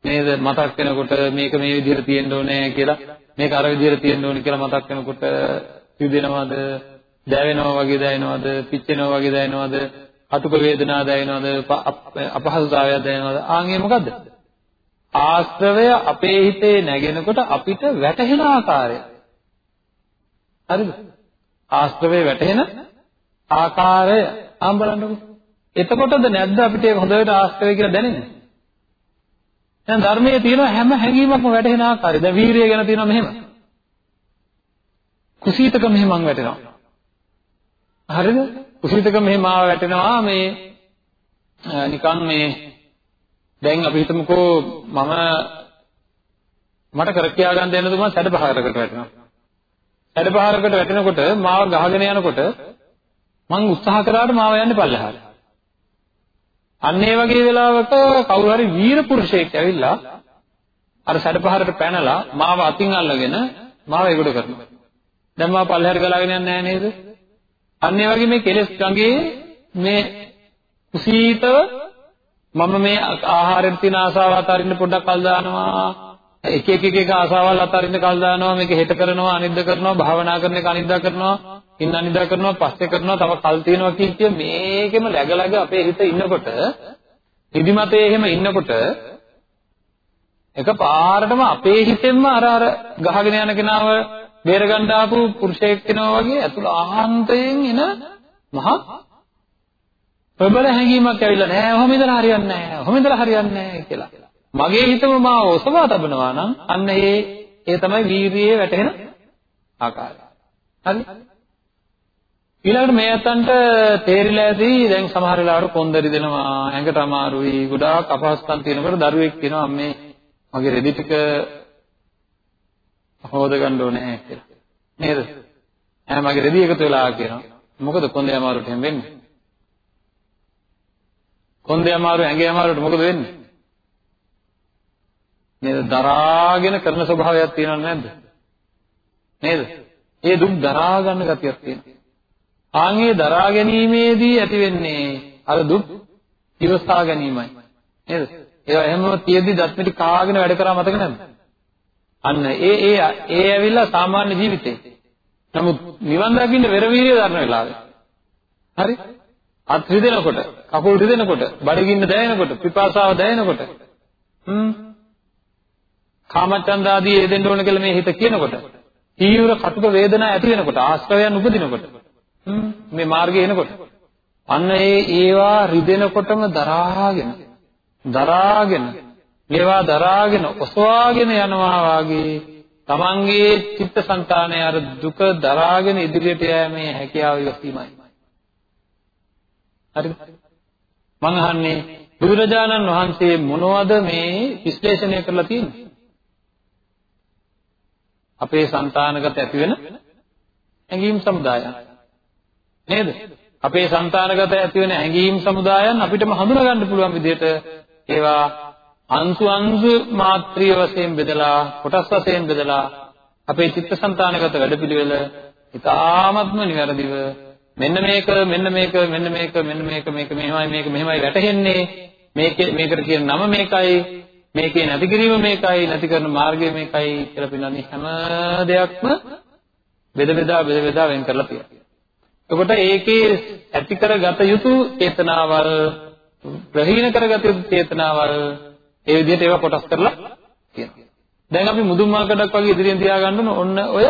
නේද මතක් වෙනකොට මේක මේ විදිහට තියෙන්න ඕනේ කියලා මේක අර විදිහට තියෙන්න ඕනේ කියලා මතක් වෙනකොට හිතෙනවද දැවෙනවා වගේ දැනෙනවද පිච්චෙනවා වගේ දැනෙනවද අතුක වේදනා දැනෙනවද අපහසුතාවයක් දැනෙනවද ආන්ගේ මොකද්ද? ආශ්‍රවය අපේ හිතේ නැගෙනකොට අපිට වැටහෙන ආකාරය. හරිද? ආශ්‍රවය වැටහෙන ආකාරය. ආම් බලන්නකෝ. එතකොටද නැද්ද අපිට ඒක හොඳට ආශ්‍රය කියලා දැනෙන්නේ? දැන් ධර්මයේ තියෙන හැම හැඟීමක්ම වැටහෙන ආකාරය. දැන් වීරිය ගැන තියෙනවා මෙහෙම. කුසීතක මෙහෙමන් වැටෙනවා. හරිද? කුසීතක මෙහෙම ආව වැටෙනවා මේ නිකන් මේ දැන් අපි හිතමුකෝ මම මට කර කියා ගන්න දෙන්න දුමා සැඩ පහරකට වැටෙනවා. සැඩ පහරකට වැටෙනකොට මාව ගහගෙන යනකොට මං උත්සාහ කරාට මාව යන්නේ පල්ලෙහාට. අන්න ඒ වගේ වෙලාවක කවුරු හරි වීර පුරුෂයෙක් ඇවිල්ලා අර සැඩ පහරට පැනලා මාව අතින් අල්ලගෙන මාව ඒගොඩ කරනවා. දැන් මාව පල්ලෙහාට ගලාගෙන යන්නේ නැහැ නේද? අන්න ඒ වගේ මේ කෙලෙස් ගඟේ මේ කුසීතව මම මේ ආහාරෙට තියෙන ආසාව අතරින්න පොඩ්ඩක් කල් දානවා. එක එක එක එක ආසාවල් අතරින්න කල් දානවා. මේක හෙට කරනවා අනිද්ද කරනවා භාවනා කරන එක අනිද්දා කරනවා ඉන්න අනිද්දා කරනවා පස්සේ කරනවා තව කල් තියෙනවා කිය කිය මේකෙම läග läග අපේ හිත ඉන්නකොට නිදිමතේ එහෙම ඉන්නකොට එක පාරටම අපේ හිතෙන්ම අර අර ගහගෙන යන කෙනාව බේරගන්න ආපු පුරුෂයෙක් වෙනවා වගේ අතුල ආහන්තයෙන් එන මහා ප්‍රබල හැඟීමක් ඇවිල්ලා නෑ ඔහොම ඉඳලා හරියන්නේ නෑ ඔහොම ඉඳලා හරියන්නේ නෑ කියලා. මගේ හිතම මාව ඔසවා තබනවා නම් අන්න ඒ ඒ තමයි වීරියේ වැටෙන ආකාරය. හරි? ඊළඟට මේ අතන්ට තේරිලා ඇති දැන් සමහර වෙලාවට කොන්දරි දෙනවා ඇඟට අමාරුයි ගොඩාක් අපහසුතාවම් තියෙනකොට දරුවෙක් කියනවා මේ මගේ රෙදි ටික හොද ගන්න ඕනේ කියලා. නේද? ඈ මගේ රෙදි එකතු වෙලා කියනවා. මොකද කොන්දේ අමාරුට හැම වෙන්නේ? කොන්දේ අමාරු ඇඟේ අමාරුට මොකද වෙන්නේ? නේද? දරාගෙන කරන ස්වභාවයක් තියෙනව නැද්ද? නේද? ඒ දුක් දරා ගන්න ගතියක් තියෙනවා. ආන්ගේ දරා ගැනීමේදී ඇති වෙන්නේ අර දුක් ඉවසා ගැනීමයි. නේද? ඒවා එහෙම තියෙද්දි දත්මිටි කාගෙන වැඩ කරා මතක නැද්ද? අන්න ඒ ඒ ඒ ඇවිල්ලා සාමාන්‍ය ජීවිතේ. නමුත් නිවන් දකින්න වෙර වීර්ය දරන වෙලාවේ. හරි? අත් රිදෙනකොට, කකුල් රිදෙනකොට, බඩගින්න දැනෙනකොට, පිපාසාව දැනෙනකොට හ්ම් කාමචන්ද ආදී ඒ දෙන්න ඕන කියලා මේ හිත කියනකොට තීව්‍ර කටුක වේදනා ඇති වෙනකොට ආශ්‍රවයන් උපදිනකොට හ්ම් මේ මාර්ගය එනකොට අන්න ඒ ඒවා රිදෙනකොටම දරාගෙන දරාගෙන මේවා දරාගෙන ඔසවාගෙන යනවා වාගේ තමන්ගේ චිත්තසංතානයේ අර දුක දරාගෙන ඉදිරියට යෑමේ හැකියාව ඉවසීමයි. හරිද? මං අහන්නේ බුදුරජාණන් වහන්සේ මොනවද මේ විශ්ලේෂණය කරලා තියෙන්නේ? අපේ సంతානගත ඇති වෙන හැඟීම් සමුදායන් නේද? අපේ సంతානගත ඇති වෙන හැඟීම් සමුදායන් අපිටම හඳුනා ගන්න පුළුවන් විදිහට ඒවා අංශු අංශු මාත්‍රිය වශයෙන් බෙදලා කොටස් වශයෙන් බෙදලා අපේ චිත්තසංතානගත වැඩපිළිවෙල ඉතාමත්ම නිවැරදිව මෙන්න මේක මෙන්න මේක මෙන්න මේක මෙන්න මේක මේක මෙහෙමයි මේක මෙහෙමයි වැටහෙන්නේ මේකේ මේකට කියන නම මේකයි මේකේ නැති කිරීම මේකයි නැති කරන මාර්ගය මේකයි කියලා පින්නන්නේ හැම දෙයක්ම බෙද බෙදා බෙද බෙදා වෙන් කරලා තියෙනවා. එතකොට ඒකේ ඇති කරගත යුතු චේතනාවල් ප්‍රහීන කරගත යුතු චේතනාවල් ඒ විදිහට ඒවා කොටස් කරලා තියෙනවා. දැන් අපි මුදුන් මාකඩක් වගේ ඉදිරියෙන් තියාගන්න ඕන ඔන්න ඔය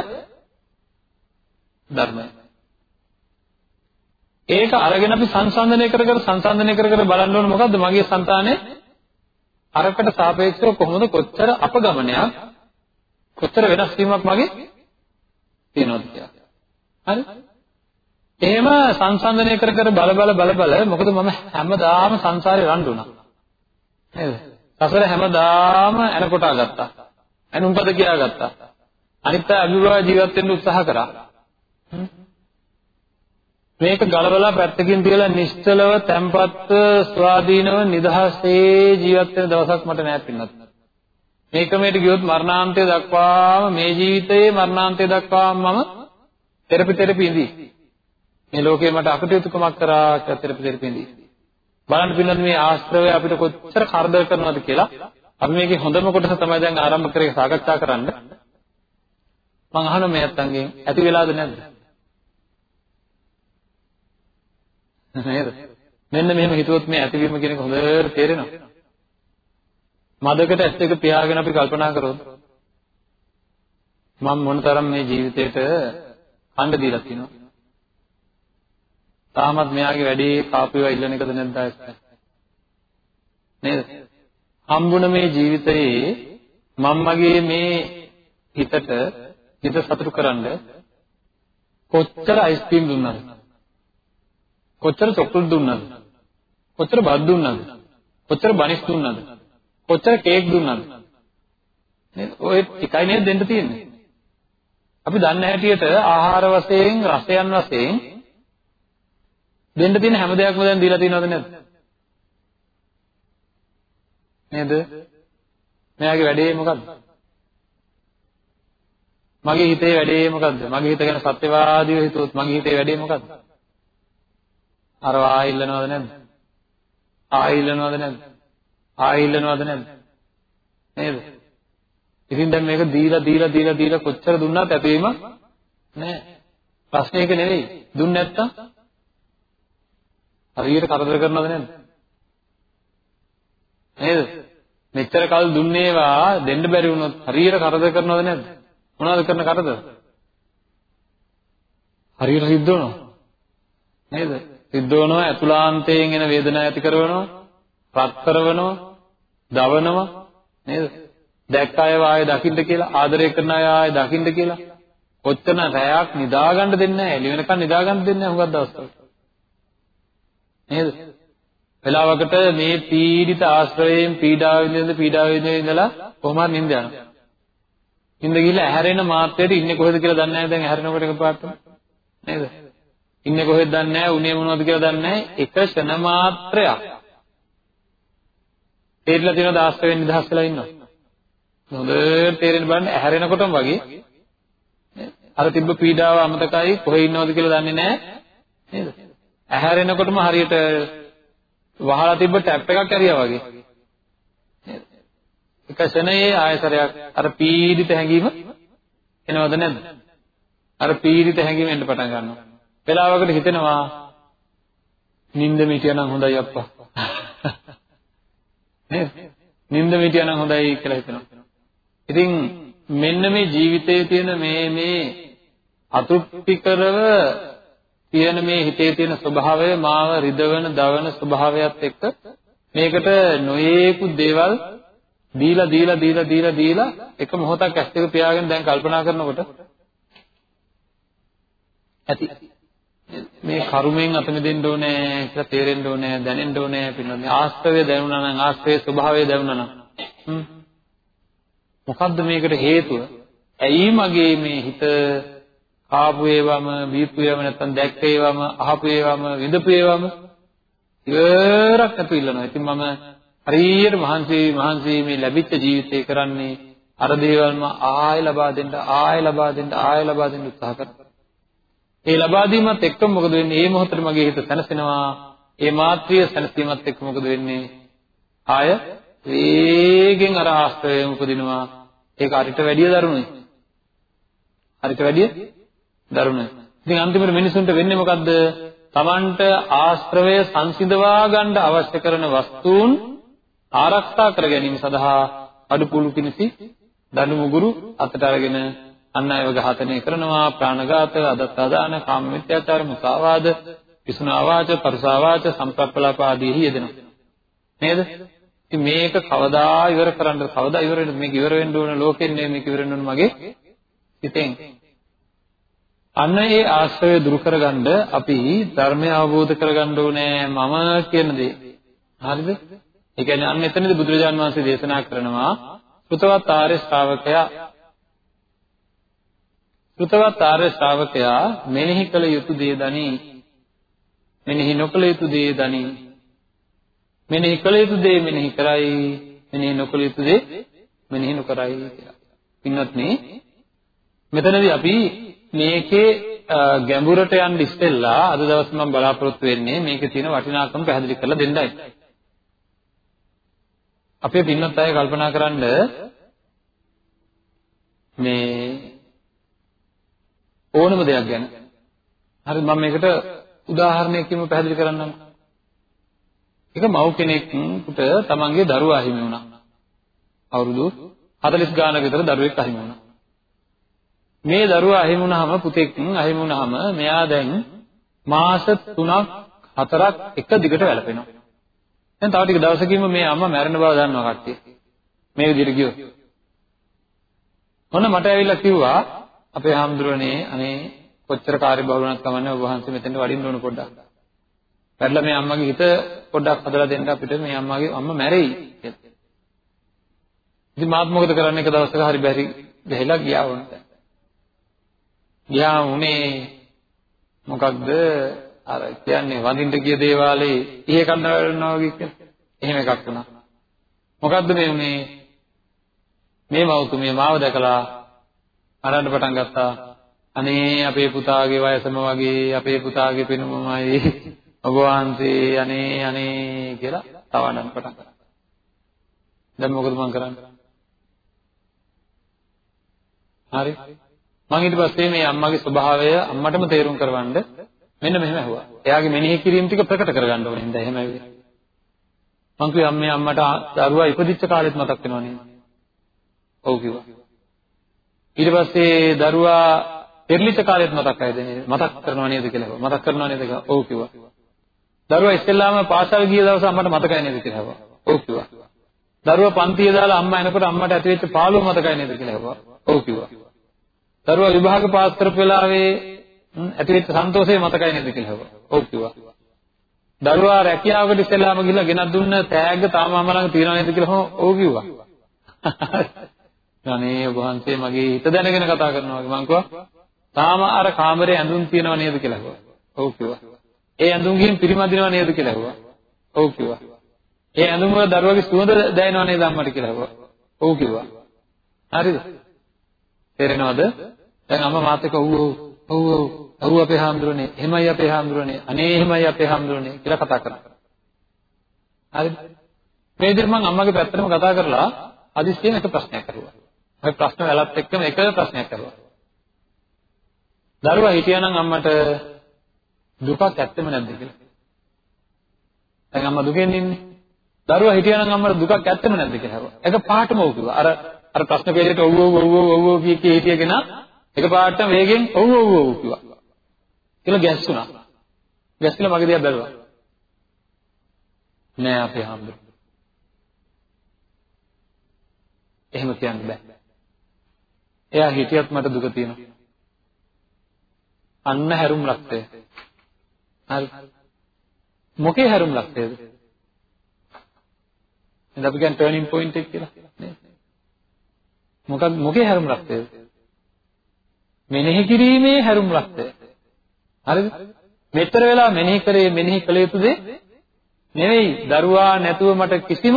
ධර්මය. ඒක අරගෙන අපි සංසන්දනය කර කර සංසන්දනය කර කර බලන්න ඕනේ මොකද්ද මගේ సంతානේ අරකට සාපේක්ෂව කොහොමද කොච්චර අපගමනයක් කොච්චර වෙනස් වීමක් මගේ තියෙනවද කියලා. හරි? එහෙම සංසන්දනය කර කර බල බල බල බල මොකද මම හැමදාම සංසාරේ රණ්ඩුණා. නේද? සසර හැමදාම එන කොටා ගත්තා. එනුම්පද කියා ගත්තා. අනිත් අය අභිභව ජීවත් වෙන්න උත්සාහ කරා. මේක ගලවලා පැත්තකින් තියලා නිශ්චලව තැම්පත්ව ස්වාධීනව නිදහසේ ජීවත් වෙන දවසක් මට නැහැ පින්නත්. මේ ක්‍රමයට ගියොත් මරණාන්තය දක්වාම මේ ජීවිතයේ මරණාන්තය දක්වාම මම තෙරපි තෙරපි ඉඳී. මේ ලෝකේ මට අකටයුතුකමක් කරා කියලා තෙරපි තෙරපි ඉඳී. බලන්න පින්නත් මේ ආශ්‍රවය අපිට කොච්චර කරදර කරනවද කියලා අපි මේකේ හොඳම කොටස තමයි දැන් ආරම්භ කරේ සාකච්ඡා කරන්න. මම අහන මේ අත්තන්ගෙන් ඇති වෙලාද නැද්ද? නේද? මෙන්න මෙහෙම හිතුවොත් මේ ඇතිවීම කියන එක හොඳට තේරෙනවා. මදකට ඇස් දෙක පියාගෙන අපි කල්පනා කරොත් මම මොනතරම් මේ ජීවිතේට කණ්ඩ දීලා තියෙනවද? තාමත් මෙයාගේ වැඩේ කාපේවා ඉල්ලන එකද නැද්ද ඇස්ත? නේද? හම්බුන මේ ජීවිතයේ මම්මගේ මේ හිතට හිත සතුටු කරන්න කොච්චර අයිස්ක්‍රීම් දුන්නාද? කොච්චර චොක්ලට් දුන්නද? කොච්චර බත් දුන්නද? කොච්චර බනිස් දුන්නද? කොච්චර කේක් දුන්නද? නේද? ඔය ටිකයි නේද දෙන්න තියෙන්නේ. අපි දන්න හැටියට ආහාර වශයෙන් රසයන් වශයෙන් දෙන්න තියෙන හැම දෙයක්ම දැන් දීලා තියෙනවද නැද්ද? නේද? මෙයාගේ වැඩේ මොකද්ද? මගේ හිතේ වැඩේ මොකද්ද? මගේ හිත ගැන සත්‍යවාදීව හිතුවොත් මගේ හිතේ වැඩේ මොකද්ද? අර ආයිල්ලනවද නැද්ද? ආයිල්ලනවද නැද්ද? ආයිල්ලනවද නැද්ද? නේද? ඉතින් දැන් මේක දීලා දීලා දීලා දීලා කොච්චර දුන්නත් ඇපීම නෑ. ප්‍රශ්නේ ඒක නෙවෙයි. දුන්නේ නැත්තම් හරියට කරදර කරනවද නැද්ද? නේද? මෙච්චර කල් දුන්නේවා දෙන්න බැරි වුණොත් හරියට කරදර කරනවද නැද්ද? මොනවද කරන කරදර? හරියට සිද්ධ වෙනවා. නේද? සිද්ධ වෙනවා අතුලාන්තයෙන් එන වේදනාව ඇති කරනවා, රත් කරනවා, දවනවා නේද? දැක්ක අය ආයෙ දකින්න කියලා, ආදරය කරන අය ආයෙ දකින්න කියලා කොච්චර රැයක් නිදාගන්න දෙන්නේ නැහැ. එළි වෙනකන් නිදාගන්න දෙන්නේ නැහැ හුඟක් දවස්වල. නේද? වෙලාවකට මේ පීඩිත ආශ්‍රවයෙන් පීඩාව විඳින පීඩාව විඳින ඉඳලා කොහොම හරි නිින්ද යනවා. නිින්ද ගිහලා ඇහැරෙන මාත්‍රයට ඉන්නේ කොහෙද කියලා දන්නේ නැහැ දැන් ඇහැරෙනකොට එකපාරට. නේද? ඉන්නේ කොහෙද දන්නේ නැහැ, උනේ මොනවද කියලා දන්නේ නැහැ. එක ක්ෂණ මාත්‍රයක්. තේරිලා තියෙනවද ආශ්‍රවයෙන් නිදහස් වෙලා ඉන්නවා. හොඳට තේරෙන්න බලන්න ඇහැරෙනකොටම වගේ අර තිබ්බ පීඩාව අමතකයි කොහෙ ඉන්නවද කියලා දන්නේ නැහැ. නේද? ඇහැරෙනකොටම හරියට වහලා තිබ්බ ටැප් එකක් ඇරියා වගේ. නේද? එක ශනයේ ආයතරයක් අර පීඩිත හැඟීම එනවද නැද්ද? අර පීඩිත හැඟීම එන්න පටන් ගන්නවා. වෙලාවකට හිතෙනවා නිින්ද මිටියනම් හොඳයි අප්පා. නේද? නිින්ද මිටියනම් හොඳයි කියලා හිතෙනවා. ඉතින් මෙන්න මේ ජීවිතයේ තියෙන මේ මේ අතෘප්තිකරව තියෙන මේ හිතේ තියෙන ස්වභාවය මාව රිදවන, දවන ස්වභාවයත් එක්ක මේකට නොයේකු දේවල් දීලා දීලා දීලා දීලා දීලා එක මොහොතක් ඇස් දෙක පියාගෙන දැන් කල්පනා කරනකොට ඇති. මේ කරුමෙන් අත මෙදෙන්න ඕනේ කියලා තේරෙන්න ඕනේ දැනෙන්න ඕනේ පින්නොත් මේ ආස්තවය දැනුණා නම් ආස්තවයේ ස්වභාවය දැනුණා නම් මොකද්ද මේකට හේතුව? ඇයි මගේ මේ හිත ආපු ඒවම බීපු ඒවම නැත්තම් දැක්ක ඒවම අහපු ඒවම විඳපු ඒවම ඉවරක් නැතු ඉල්ලනවා. ඉතින් මම හරියට මහන්සි මහන්සි මේ ලැබිච්ච ජීවිතේ කරන්නේ අර දේවල්ම ආයෙ ලබා දෙන්න ආයෙ ලබා දෙන්න ආයෙ ලබා දෙන්න උත්සාහ කරනවා. ඒ ලබා දීමත් එක්කම මොකද වෙන්නේ? මේ මොහොතේ මගේ හිත සැනසෙනවා. ඒ මාත්‍රිය සැනසීමත් එක්ක මොකද වෙන්නේ? ආය වේගෙන් අර ආස්තවයෙන් උපදිනවා. ඒක අරිට වැඩිය දරුණුයි. අරිට වැඩිය දරුණ. ඉතින් අන්තිමට මිනිසුන්ට වෙන්නේ මොකද්ද? Tamanට ආශ්‍රවය සංසිඳවා ගන්න අවශ්‍ය කරන වස්තුන් ආරක්ෂා කර ගැනීම සඳහා අඩුපුළු කිනිසි දනු මුගුරු අතට අරගෙන අන් අයව ඝාතනය කරනවා. ප්‍රාණඝාත අදත්තාදාන කාම මිත්‍යාචාර මුසාවාද පිසුනා වාච පරුසා වාච සම්ප්‍රප්පලාප ආදී යෙදෙනවා. නේද? ඉතින් මේක කවදා ඉවර කරන්නද? කවදා ඉවර වෙන්නද? මේක ඉවර වෙන්න ඕන ලෝකෙන් නෙමෙයි මේක ඉවර වෙන්න ඕන මගේ හිතෙන්. අන්න ඒ ආශ්‍රය දුරු කරගන්න අපි ධර්මය අවබෝධ කරගන්න ඕනේ මම කියන දේ. හරිද? ඒ කියන්නේ අන්න එතනදී බුදුරජාන් වහන්සේ දේශනා කරනවා සෘතවත් ආර්ය ශ්‍රාවකයා සෘතවත් ආර්ය ශ්‍රාවකයා මෙනෙහි කළ යුතු දේ දනි මෙනෙහි නොකළ යුතු දේ දනි මෙනෙහි කළ යුතු දේ මෙනෙහි කරයි මෙනෙහි නොකළ යුතු දේ මෙනෙහි නොකරයි කියලා. පින්වත්නි මෙතනදී අපි මේකේ ගැඹුරට යන්න ඉස්සෙල්ලා අද දවස් මම බලාපොරොත්තු වෙන්නේ මේකේ තියෙන වටිනාකම පැහැදිලි කරලා දෙන්නයි. අපේ පින්නත් අය කල්පනා කරන්න මේ ඕනම දෙයක් ගැන. හරි මම මේකට උදාහරණයකින්ම පැහැදිලි කරන්නම්. එක මව් කෙනෙකුට තමන්ගේ දරුවා අහිමි වුණා. අවුරුදු 40 ගානක විතර දරුවෙක් අහිමි වුණා. මේ දරුවා අහිමි වුණාම පුතෙක් අහිමි වුණාම මෙයා දැන් මාස 3ක් 4ක් එක දිගට වැළපෙනවා. දැන් තව ටික දවසකින්ම මේ අම්මා මැරෙන බව දන්නවා කට්ටිය. මේ විදිහට ගියොත්. මොන මට ඇවිල්ලා කිව්වා අපේ හාමුදුරනේ අනේ කොච්චර කාර්යබහුල වුණත් කමන්නේ ඔබ වහන්සේ මෙතෙන්ට වඩින්න ඕන පොඩ්ඩක්. පැටලා මේ අම්මගේ හිත පොඩ්ඩක් හදලා දෙන්න අපිට මේ අම්මගේ අම්මා මැරෙයි කියලා. ඉතින් මාත් මොකද කරන්නේ එක දවසක හරි බැරි ගහලා ගියා වුණා. ගියා උනේ මොකක්ද අර කියන්නේ වඳින්න ගිය දේවාලේ ඉහි කන්න වැටෙනවා වගේ කියලා. එහෙම එකක් වුණා. මොකද්ද මේ උනේ? මේ මවතුමිය මාව දැකලා අරන්න පටන් ගත්තා. අනේ අපේ පුතාගේ වයසම වගේ අපේ පුතාගේ පෙනුමමයි ඔබ වහන්සේ අනේ අනේ කියලා තවන්න පටන් ගත්තා. දැන් මොකද මම කරන්නේ? හරි. මම ඊට පස්සේ මේ අම්මගේ ස්වභාවය අම්මටම තේරුම් කරවන්න මෙන්න මෙහෙම ඇහුවා. එයාගේ මෙනෙහි කිරීම ටික ප්‍රකට කරගන්න ඕනේ හින්දා එහෙම ඇවිල්ලා. මං කිව්වා අම්මේ අම්මට දරුවා ඉපදිච්ච කාලෙත් මතක් වෙනව නේද? ඔව් කිව්වා. ඊට පස්සේ දරුවා පෙරලිච්ච කාලෙත් මතක් ආයද නේද? මතක් කරනව නේද කියලා. මතක් කරනව නේද කියලා. ඔව් කිව්වා. දරුවා ඉස්සෙල්ලාම පාසල් ගිය දවස අම්මට මතකයි නේද කියලා ඇහුවා. ඔව් කිව්වා. දරුවා පන්තිය දාලා අම්මා එනකොට අම්මට ඇති වෙච්ච පාළුව මතකයි නේද කියලා ඇහුවා. ඔව් කිව්වා. දරුවා විභාග පාස් කරපු වෙලාවේ ඇතිවෙච්ච සන්තෝෂය මතකයි නේද කියලා ඇහුවා. ඔව් කිව්වා. දරුවා රැකියාවකට ඉස්සෙල්ලාම ගිහලා ගෙනත් දුන්න තෑග්ග තාම අම්මා ළඟ තියෙනව නේද කියලා ඔව් කිව්වා. අනේ ඔබ වහන්සේ මගේ හිත දැනගෙන කතා කරනවා වගේ මං කිව්වා තාම අර කාමරේ ඇඳුම් තියෙනව නේද කියලා කිව්වා. ඔව් කිව්වා. ඒ ඇඳුම් ගිහින් පිරිමදිනව නේද කියලා කිව්වා. ඔව් කිව්වා. ඒ ඇඳුම් වල දරුවගේ සුවඳ දැනෙනව නේද අම්මට කියලා කිව්වා. ඔව් කිව්වා. හරිද? තේරෙනවද? දැන් අම්මා මාත් එක්ක ඔව් ඔව් ඔව් ඔව් ඔව් අපේ හාමුදුරනේ එහෙමයි අපේ හාමුදුරනේ අනේ එහෙමයි අපේ හාමුදුරනේ කියලා කතා කරා. හරිද? මේ විදිහට මම අම්මගේ පැත්තටම කතා කරලා අදිස්සියෙන් එක ප්‍රශ්නයක් අහුවා. ඔය ප්‍රශ්න වලත් එක්කම එක ප්‍රශ්නයක් අහුවා. දරුවා හිටියානම් අම්මට දුකක් ඇත්තෙම නැද්ද කියලා. දැන් අම්මා දුකෙන් ඉන්නේ. දරුවා හිටියානම් අම්මට දුකක් ඇත්තෙම නැද්ද කියලා අහුවා. එක පාටම ඔව් කිව්වා. අර අර ප්‍රශ්න පෙළේට ඔව් ඔව් ඔව් ඔව් ඔව් කිය කිය හිටියගෙන එක පාටම වේගෙන් ඔව් ඔව් ඔව් කිව්වා. කියලා ගැස්සුණා. ගැස්සිලා මගේ දිහා බැලුවා. නෑ අපේ හාමුදුරුවෝ. එහෙම කියන්න බෑ. එයා හිටියත් මට දුක තියෙනවා. අන්න හැරුම් ලක්ෂය. හරි. මොකේ හැරුම් ලක්ෂයද? දැන් අපි කියන්නේ ටර්නින් පොයින්ට් එක කියලා නේද? මොකක් මොකේ හැරුම් ලක්ෂයද? මෙනෙහි කිරීමේ හැරුම් ලක්ෂය. හරිද? මෙතර වෙලා මෙනෙහි කරේ මෙනෙහි කළ යුතු දේ නෙවෙයි. දරුවා නැතුව මට කිසිම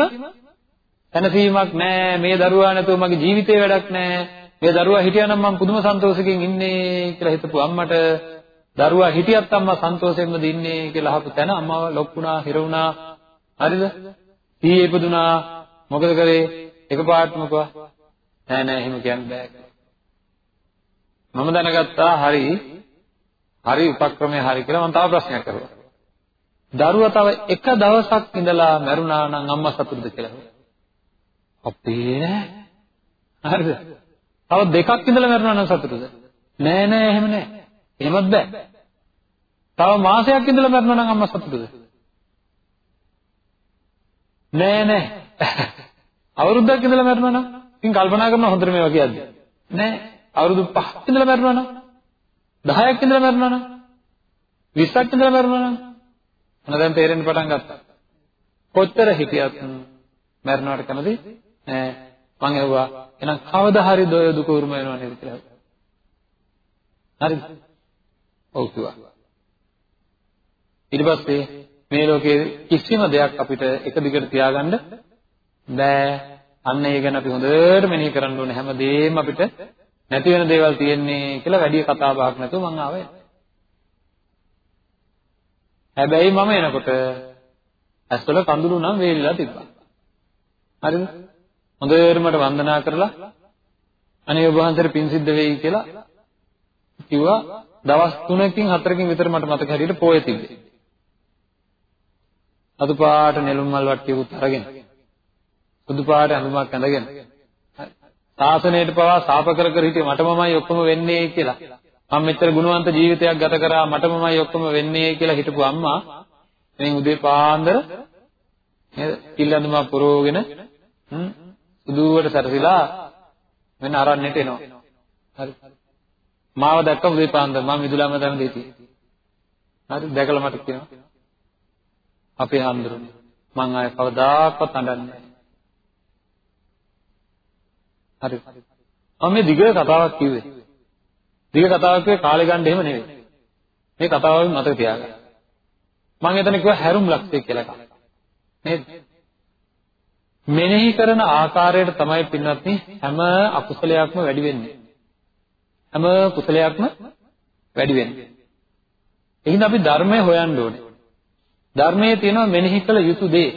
තනසීමක් නැහැ. මේ දරුවා නැතුව මගේ ජීවිතේ වැඩක් නැහැ. මේ දරුවා හිටියානම් මම පුදුම සන්තෝෂකින් ඉන්නේ කියලා හිතපු අම්මට දරුවා හිටියත් අම්මා සන්තෝෂයෙන්මද ඉන්නේ කියලා අහපු තැන අම්මාව ලොක්ුණා, හිර වුණා. හරිද? සීයේ ඉපදුනා. මොකද කරේ? එකපාරටම කිව්වා නෑ නෑ එහෙම කියන්න බෑ මම දැනගත්තා හරි හරි උපක්‍රමයේ හරි කියලා මම තව ප්‍රශ්නයක් කරුවා. දරුවා තව එක දවසක් ඉඳලා මැරුණා නම් අම්මා සතුටුද කියලා. අපේ නෑ. හරිද? තව දෙකක් ඉඳලා මැරුණා නම් සතුටුද? නෑ නෑ එහෙම නෑ. එහෙමත් බෑ. තව මාසයක් ඉඳලා මැරුණා නම් අම්මා සතුටුද? නෑ නෑ. අවුරුද්දක් ඉඳලා මැරුණා නම් ඉතින් කල්පනා කරනවා හොඳට මේවා කියද්දි. නෑ අවුරුදු 5ක් ඉඳලා මැරුණා නම් 10ක් ඉඳලා මැරුණා නම් 20ක් ඉඳලා මැරුණා නම් මොන දැන් තේරෙන්න පටන් ගත්තා. කොච්චර හිටියත් මැරෙනවට කැමති නෑ මං ඇහුවා එහෙනම් කවදා හරි දොය දුක උරුම වෙනව නේද කියලා. හරිද? ඔව් කිව්වා. ඊට පස්සේ මේ ලෝකේ කිසිම දෙයක් අපිට එක දිගට තියාගන්න බෑ. අන්න ඒ ගැන අපි හොඳට මෙනෙහි කරන්න ඕනේ හැමදේම අපිට නැති වෙන දේවල් තියෙන්නේ කියලා වැඩි කතා බහක් නැතුව මං ආවේ. හැබැයි මම එනකොට ඇස්වල කඳුළු නම් වේලිලා තිබ්බා. හරිද? හොඳට මට වන්දනා කරලා අනේ ඔබ වහන්සේට පින් සිද්ධ වෙයි කියලා කිව්වා දවස් 3කින් 4කින් විතර මට මතක හැටියට පෝය තිබ්බේ. අතු පාට නෙළුම් මල් වට්ටියකුත් අරගෙන සුදු පාට ඇඳුමක් ඇඳගෙන සාසනයට පවා සාප කර කර හිටියේ මටමමයි ඔක්කොම වෙන්නේ කියලා. මම මෙච්චර ගුණවන්ත ජීවිතයක් ගත කරා මටමමයි ඔක්කොම වෙන්නේ කියලා හිටපු අම්මා මේ උදේ පාන්දර නේද කිල්ලඳුමක් පුරවගෙන සුදුවට සැරසිලා මෙන්න අරන්නට එනවා. හරි. මාව දැක්ක උදේ පාන්දර මම මිදුලාම තමයි දෙති. හරි දැකලා මට කියනවා අපේ හඳුරුනේ. මං ආය කවදාකවත් අඬන්නේ නැහැ. හරි. මම මේ දිග කතාවක් කිව්වේ. දිග කතාවක් කිව්වේ කාලේ ගන්න එහෙම නෙවෙයි. මේ කතාව මතක තියාගන්න. මම එතන කිව්වා හැරුම් ලක්ෂය කියලා එකක්. නේද? මෙනෙහි කරන ආකාරයට තමයි පින්වත්නි හැම අකුසලයක්ම වැඩි වෙන්නේ. හැම කුසලයක්ම වැඩි වෙන්නේ. එහෙනම් අපි ධර්මය හොයන්න ඕනේ. ධර්මයේ තියෙනවා මෙනෙහි කළ යුතු දේ.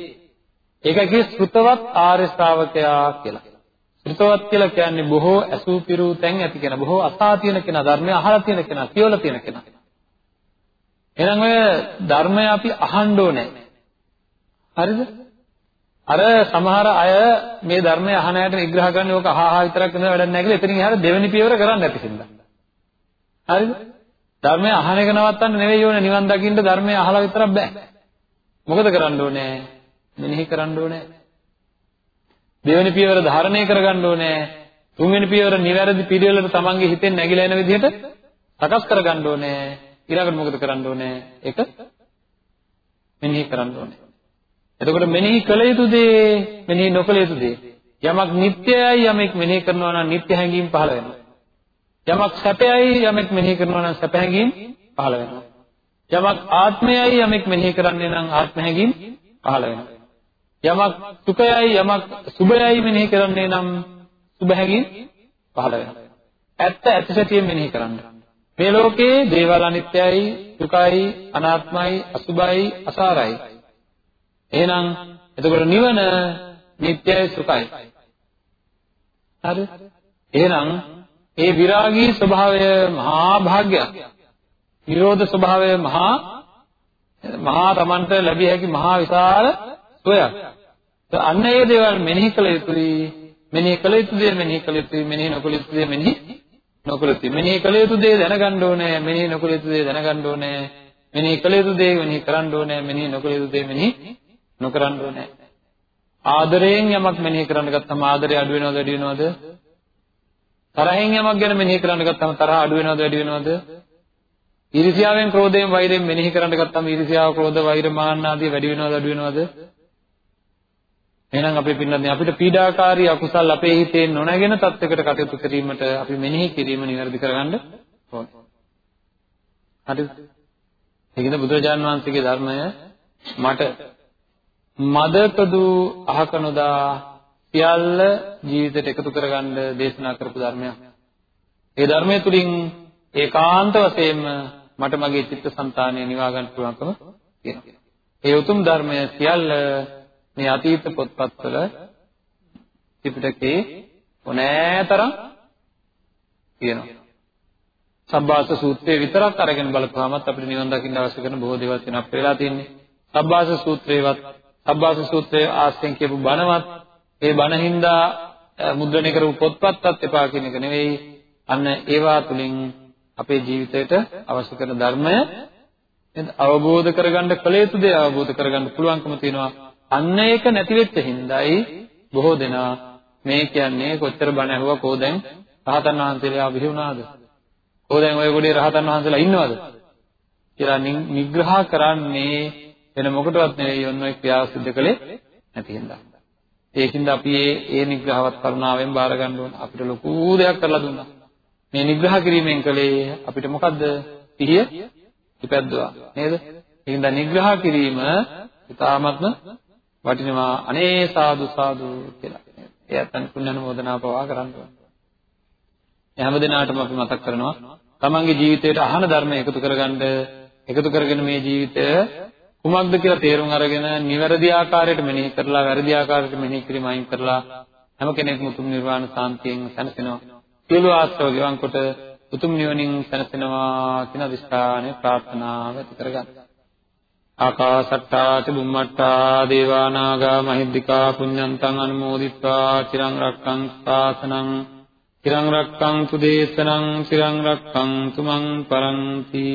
ඒක කියේ ශ්‍රුතවත් ආර්ය ශ්‍රාවකයා කියලා. ශ්‍රුතවත් කියලා කියන්නේ බොහෝ ඇසූ පිරූ තැන් ඇති කෙනා, බොහෝ අසා තියෙන කෙනා, ධර්මය අහලා තියෙන කෙනා, කියවලා තියෙන කෙනා. එහෙනම් ඔය ධර්මය අපි අහන්න ඕනේ. හරිද? අර සමහර අය මේ ධර්මය අහන අයට විග්‍රහ කරන්නේ ඕක අහහා විතරක් නෙවෙයි වැඩක් නැහැ කියලා එතනින් එහාට දෙවෙනි පියවර කරන්න නැති හින්දා. හරිද? ධර්මය අහන එක නවත්තන්න නෙවෙයි ඕනේ නිවන් දකින්න ධර්මය අහලා විතරක් බෑ. මොකද කරන්න ඕනේ? මෙනෙහි කරන්න ඕනේ. දෙවෙනි පියවර ධාරණය කරගන්න ඕනේ. තුන්වෙනි පියවර නිවැරදි පිළිවෙලට තමන්ගේ හිතෙන් නැగిලා එන විදිහට සකස් කරගන්න ඕනේ. ඊළඟට මොකද කරන්න ඕනේ? ඒක මෙනෙහි කරන්න ඕනේ. එතකොට මෙනෙහි කළ යුතු දේ මෙනෙහි නොකළ යුතු දේ යමක් නිට්ටයයි යමෙක් මෙනෙහි කරනවා නම් නිට්ටය හැඟීම් පහළ වෙනවා. යමක් සැපයයි යමෙක් මෙනෙහි කරනවා නම් සැප හැඟීම් පහළ වෙනවා. යමක් ආත්මයයි යමෙක් මෙනෙහි කරන්නේ නම් ආත්ම හැඟීම් පහළ වෙනවා. යමක් සුඛයයි යමක් සුභයයි මෙනෙහි කරන්නේ නම් සුභ හැඟීම් පහළ වෙනවා. ඇත්ත ඇත්ත සැටියෙන් මෙනෙහි කරන්න. මේ ලෝකේ දේවල් අනිත්‍යයි, දුකයි, අනාත්මයි, අසුභයි, අසාරයි. එහෙනම් එතකොට නිවන නිට්ටයයි සුඛයි. හරි? එහෙනම් ඒ විරාගී ස්වභාවය මහා භාග්යක්. නිරෝධ ස්වභාවය මහා මහා තමන්ට ලැබිය හැකි මහා විශාල සොයක්. අන්න ඒ දේවල් මෙනෙහි කළ යුතුයි. මෙනෙහි කළ යුතු දේ මෙනෙහි කළ යුතුයි. මෙනෙහි නොකළ යුතු දේ මෙනෙහි නොකළ යුතුයි. මෙනෙහි කළ යුතු දේ දැනගන්න ඕනේ. මෙනෙහි නොකළ යුතු දේ දැනගන්න ඕනේ. මෙනෙහි කළ යුතු දේ මෙනෙහි කරන්න ඕනේ. මෙනෙහි නොකළ යුතු දේ මෙනෙහි නොකරන්න ඕනේ. ආදරයෙන් යමක් මෙනෙහි කරන්න ගත්තම ආදරය අඩු වෙනවද වැඩි වෙනවද? තරහෙන් යමක් ගැන මෙනෙහි කරන්න ගත්තම තරහ අඩු වෙනවද වැඩි වෙනවද? ඊර්ෂ්‍යාවෙන් ක්‍රෝධයෙන් වෛරයෙන් මෙනෙහි කරන්න ගත්තම ඊර්ෂ්‍යාව ක්‍රෝධ වෛර මාන්න ආදී වැඩි වෙනවද අඩු වෙනවද? එහෙනම් අපි පින්නන්නේ අපිට පීඩාකාරී අකුසල් අපේ හිතේ නොනැගෙන තත්යකට කටයුතු කිරීමට අපි මෙනෙහි කිරීම නිවැරදි කරගන්න ඕනේ. හරිද? ඒකින්ද බුදුරජාන් වහන්සේගේ ධර්මය මට මදකදු අහකනොදා සියල්ල ජීවිතයට එකතු කරගන්න දේශනා කරපු ධර්මයක්. ඒ ධර්මය තුලින් ඒකාන්ත වශයෙන්ම මට මගේ චිත්තසංතානය නිවා ගන්න පුළුවන්කම තියෙනවා. ඒ උතුම් ධර්මය සියල්ල මේ අතීත පොත්පත්වල ත්‍රිපිටකේ ඕනෑතරම් තියෙනවා. සබ්බාස සූත්‍රය විතරක් අරගෙන බලපුවාමත් අපිට නිවන් දකින්න අවශ්‍ය කරන බොහෝ දේවල් තියෙනවා අපේ වෙලා තියෙන්නේ. සබ්බාස සූත්‍රයේවත් සබ්බාස සූත්‍රයේ ආස්තෙන් කියපු බණවත් ඒ බණ හින්දා මුද්‍රණය කරපු පොත්පත්වත් එපා කියන එක නෙවෙයි. අන්න ඒවා තුලින් අපේ ජීවිතයට අවශ්‍ය කරන ධර්මය අවබෝධ කරගන්න කල යුතු දේ අවබෝධ කරගන්න පුළුවන්කම තියෙනවා. අන්න ඒක නැති වෙච්ච හින්දායි බොහෝ දෙනා මේ කියන්නේ කොච්චර බණ ඇහුවා කෝ දැන් රහතන් වහන්සේලා බිහි වුණාද? කෝ දැන් ඔය ගොඩේ රහතන් වහන්සේලා ඉන්නවද? කියලා නිග්‍රහ කරන්නේ වෙන මොකටවත් නෙවෙයි ඔන්න ඔය ක්‍රියාව සිදු කළේ නැති හින්දා. ඒකින්ද අපි මේ ඒ නිග්‍රහවත් කරුණාවෙන් බාර ගන්න ඕන. අපිට ලොකු දෙයක් කරලා දුන්නා. මේ නිග්‍රහ කිරීමෙන් කලේ අපිට මොකද්ද? සිහිය ඉපැද්දුවා. නේද? ඒකින්ද නිග්‍රහ කිරීම ඉතාමත්ම වටිනවා. අනේ සාදු සාදු කියලා. ඒ අතන් පුණ්‍ය අනුමෝදනා පවා කරන්න ඕන. හැම දිනාටම අපි මතක් කරනවා තමන්ගේ ජීවිතයට අහන ධර්ම එකතු කරගන්න එකතු කරගෙන මේ ජීවිතය කුමක්ද කියලා තේරුම් අරගෙන නිවැරදි ආකාරයට මෙනෙහි කරලා වැරදි ආකාරයට මෙනෙහි කිරීම අයින් කරලා හැම කෙනෙක්ම උතුම් නිර්වාණ සාන්තියෙන් සැනසෙනවා. සියලු ආශ්‍රව ගිවන් කොට උතුම් නිවනින් සැනසෙනවා කියන අදිස්ථානය ප්‍රාර්ථනාව ඇති කරගන්න. ආකාසට්ටා චුම්මට්ටා දේවා නාග මහිද්దికා පුඤ්ඤන්තං අනුමෝදිත්වා චිරං රක්ඛං සාසනං චිරං රක්ඛන්තු දේශනං චිරං රක්ඛන්තු මං පරන්ති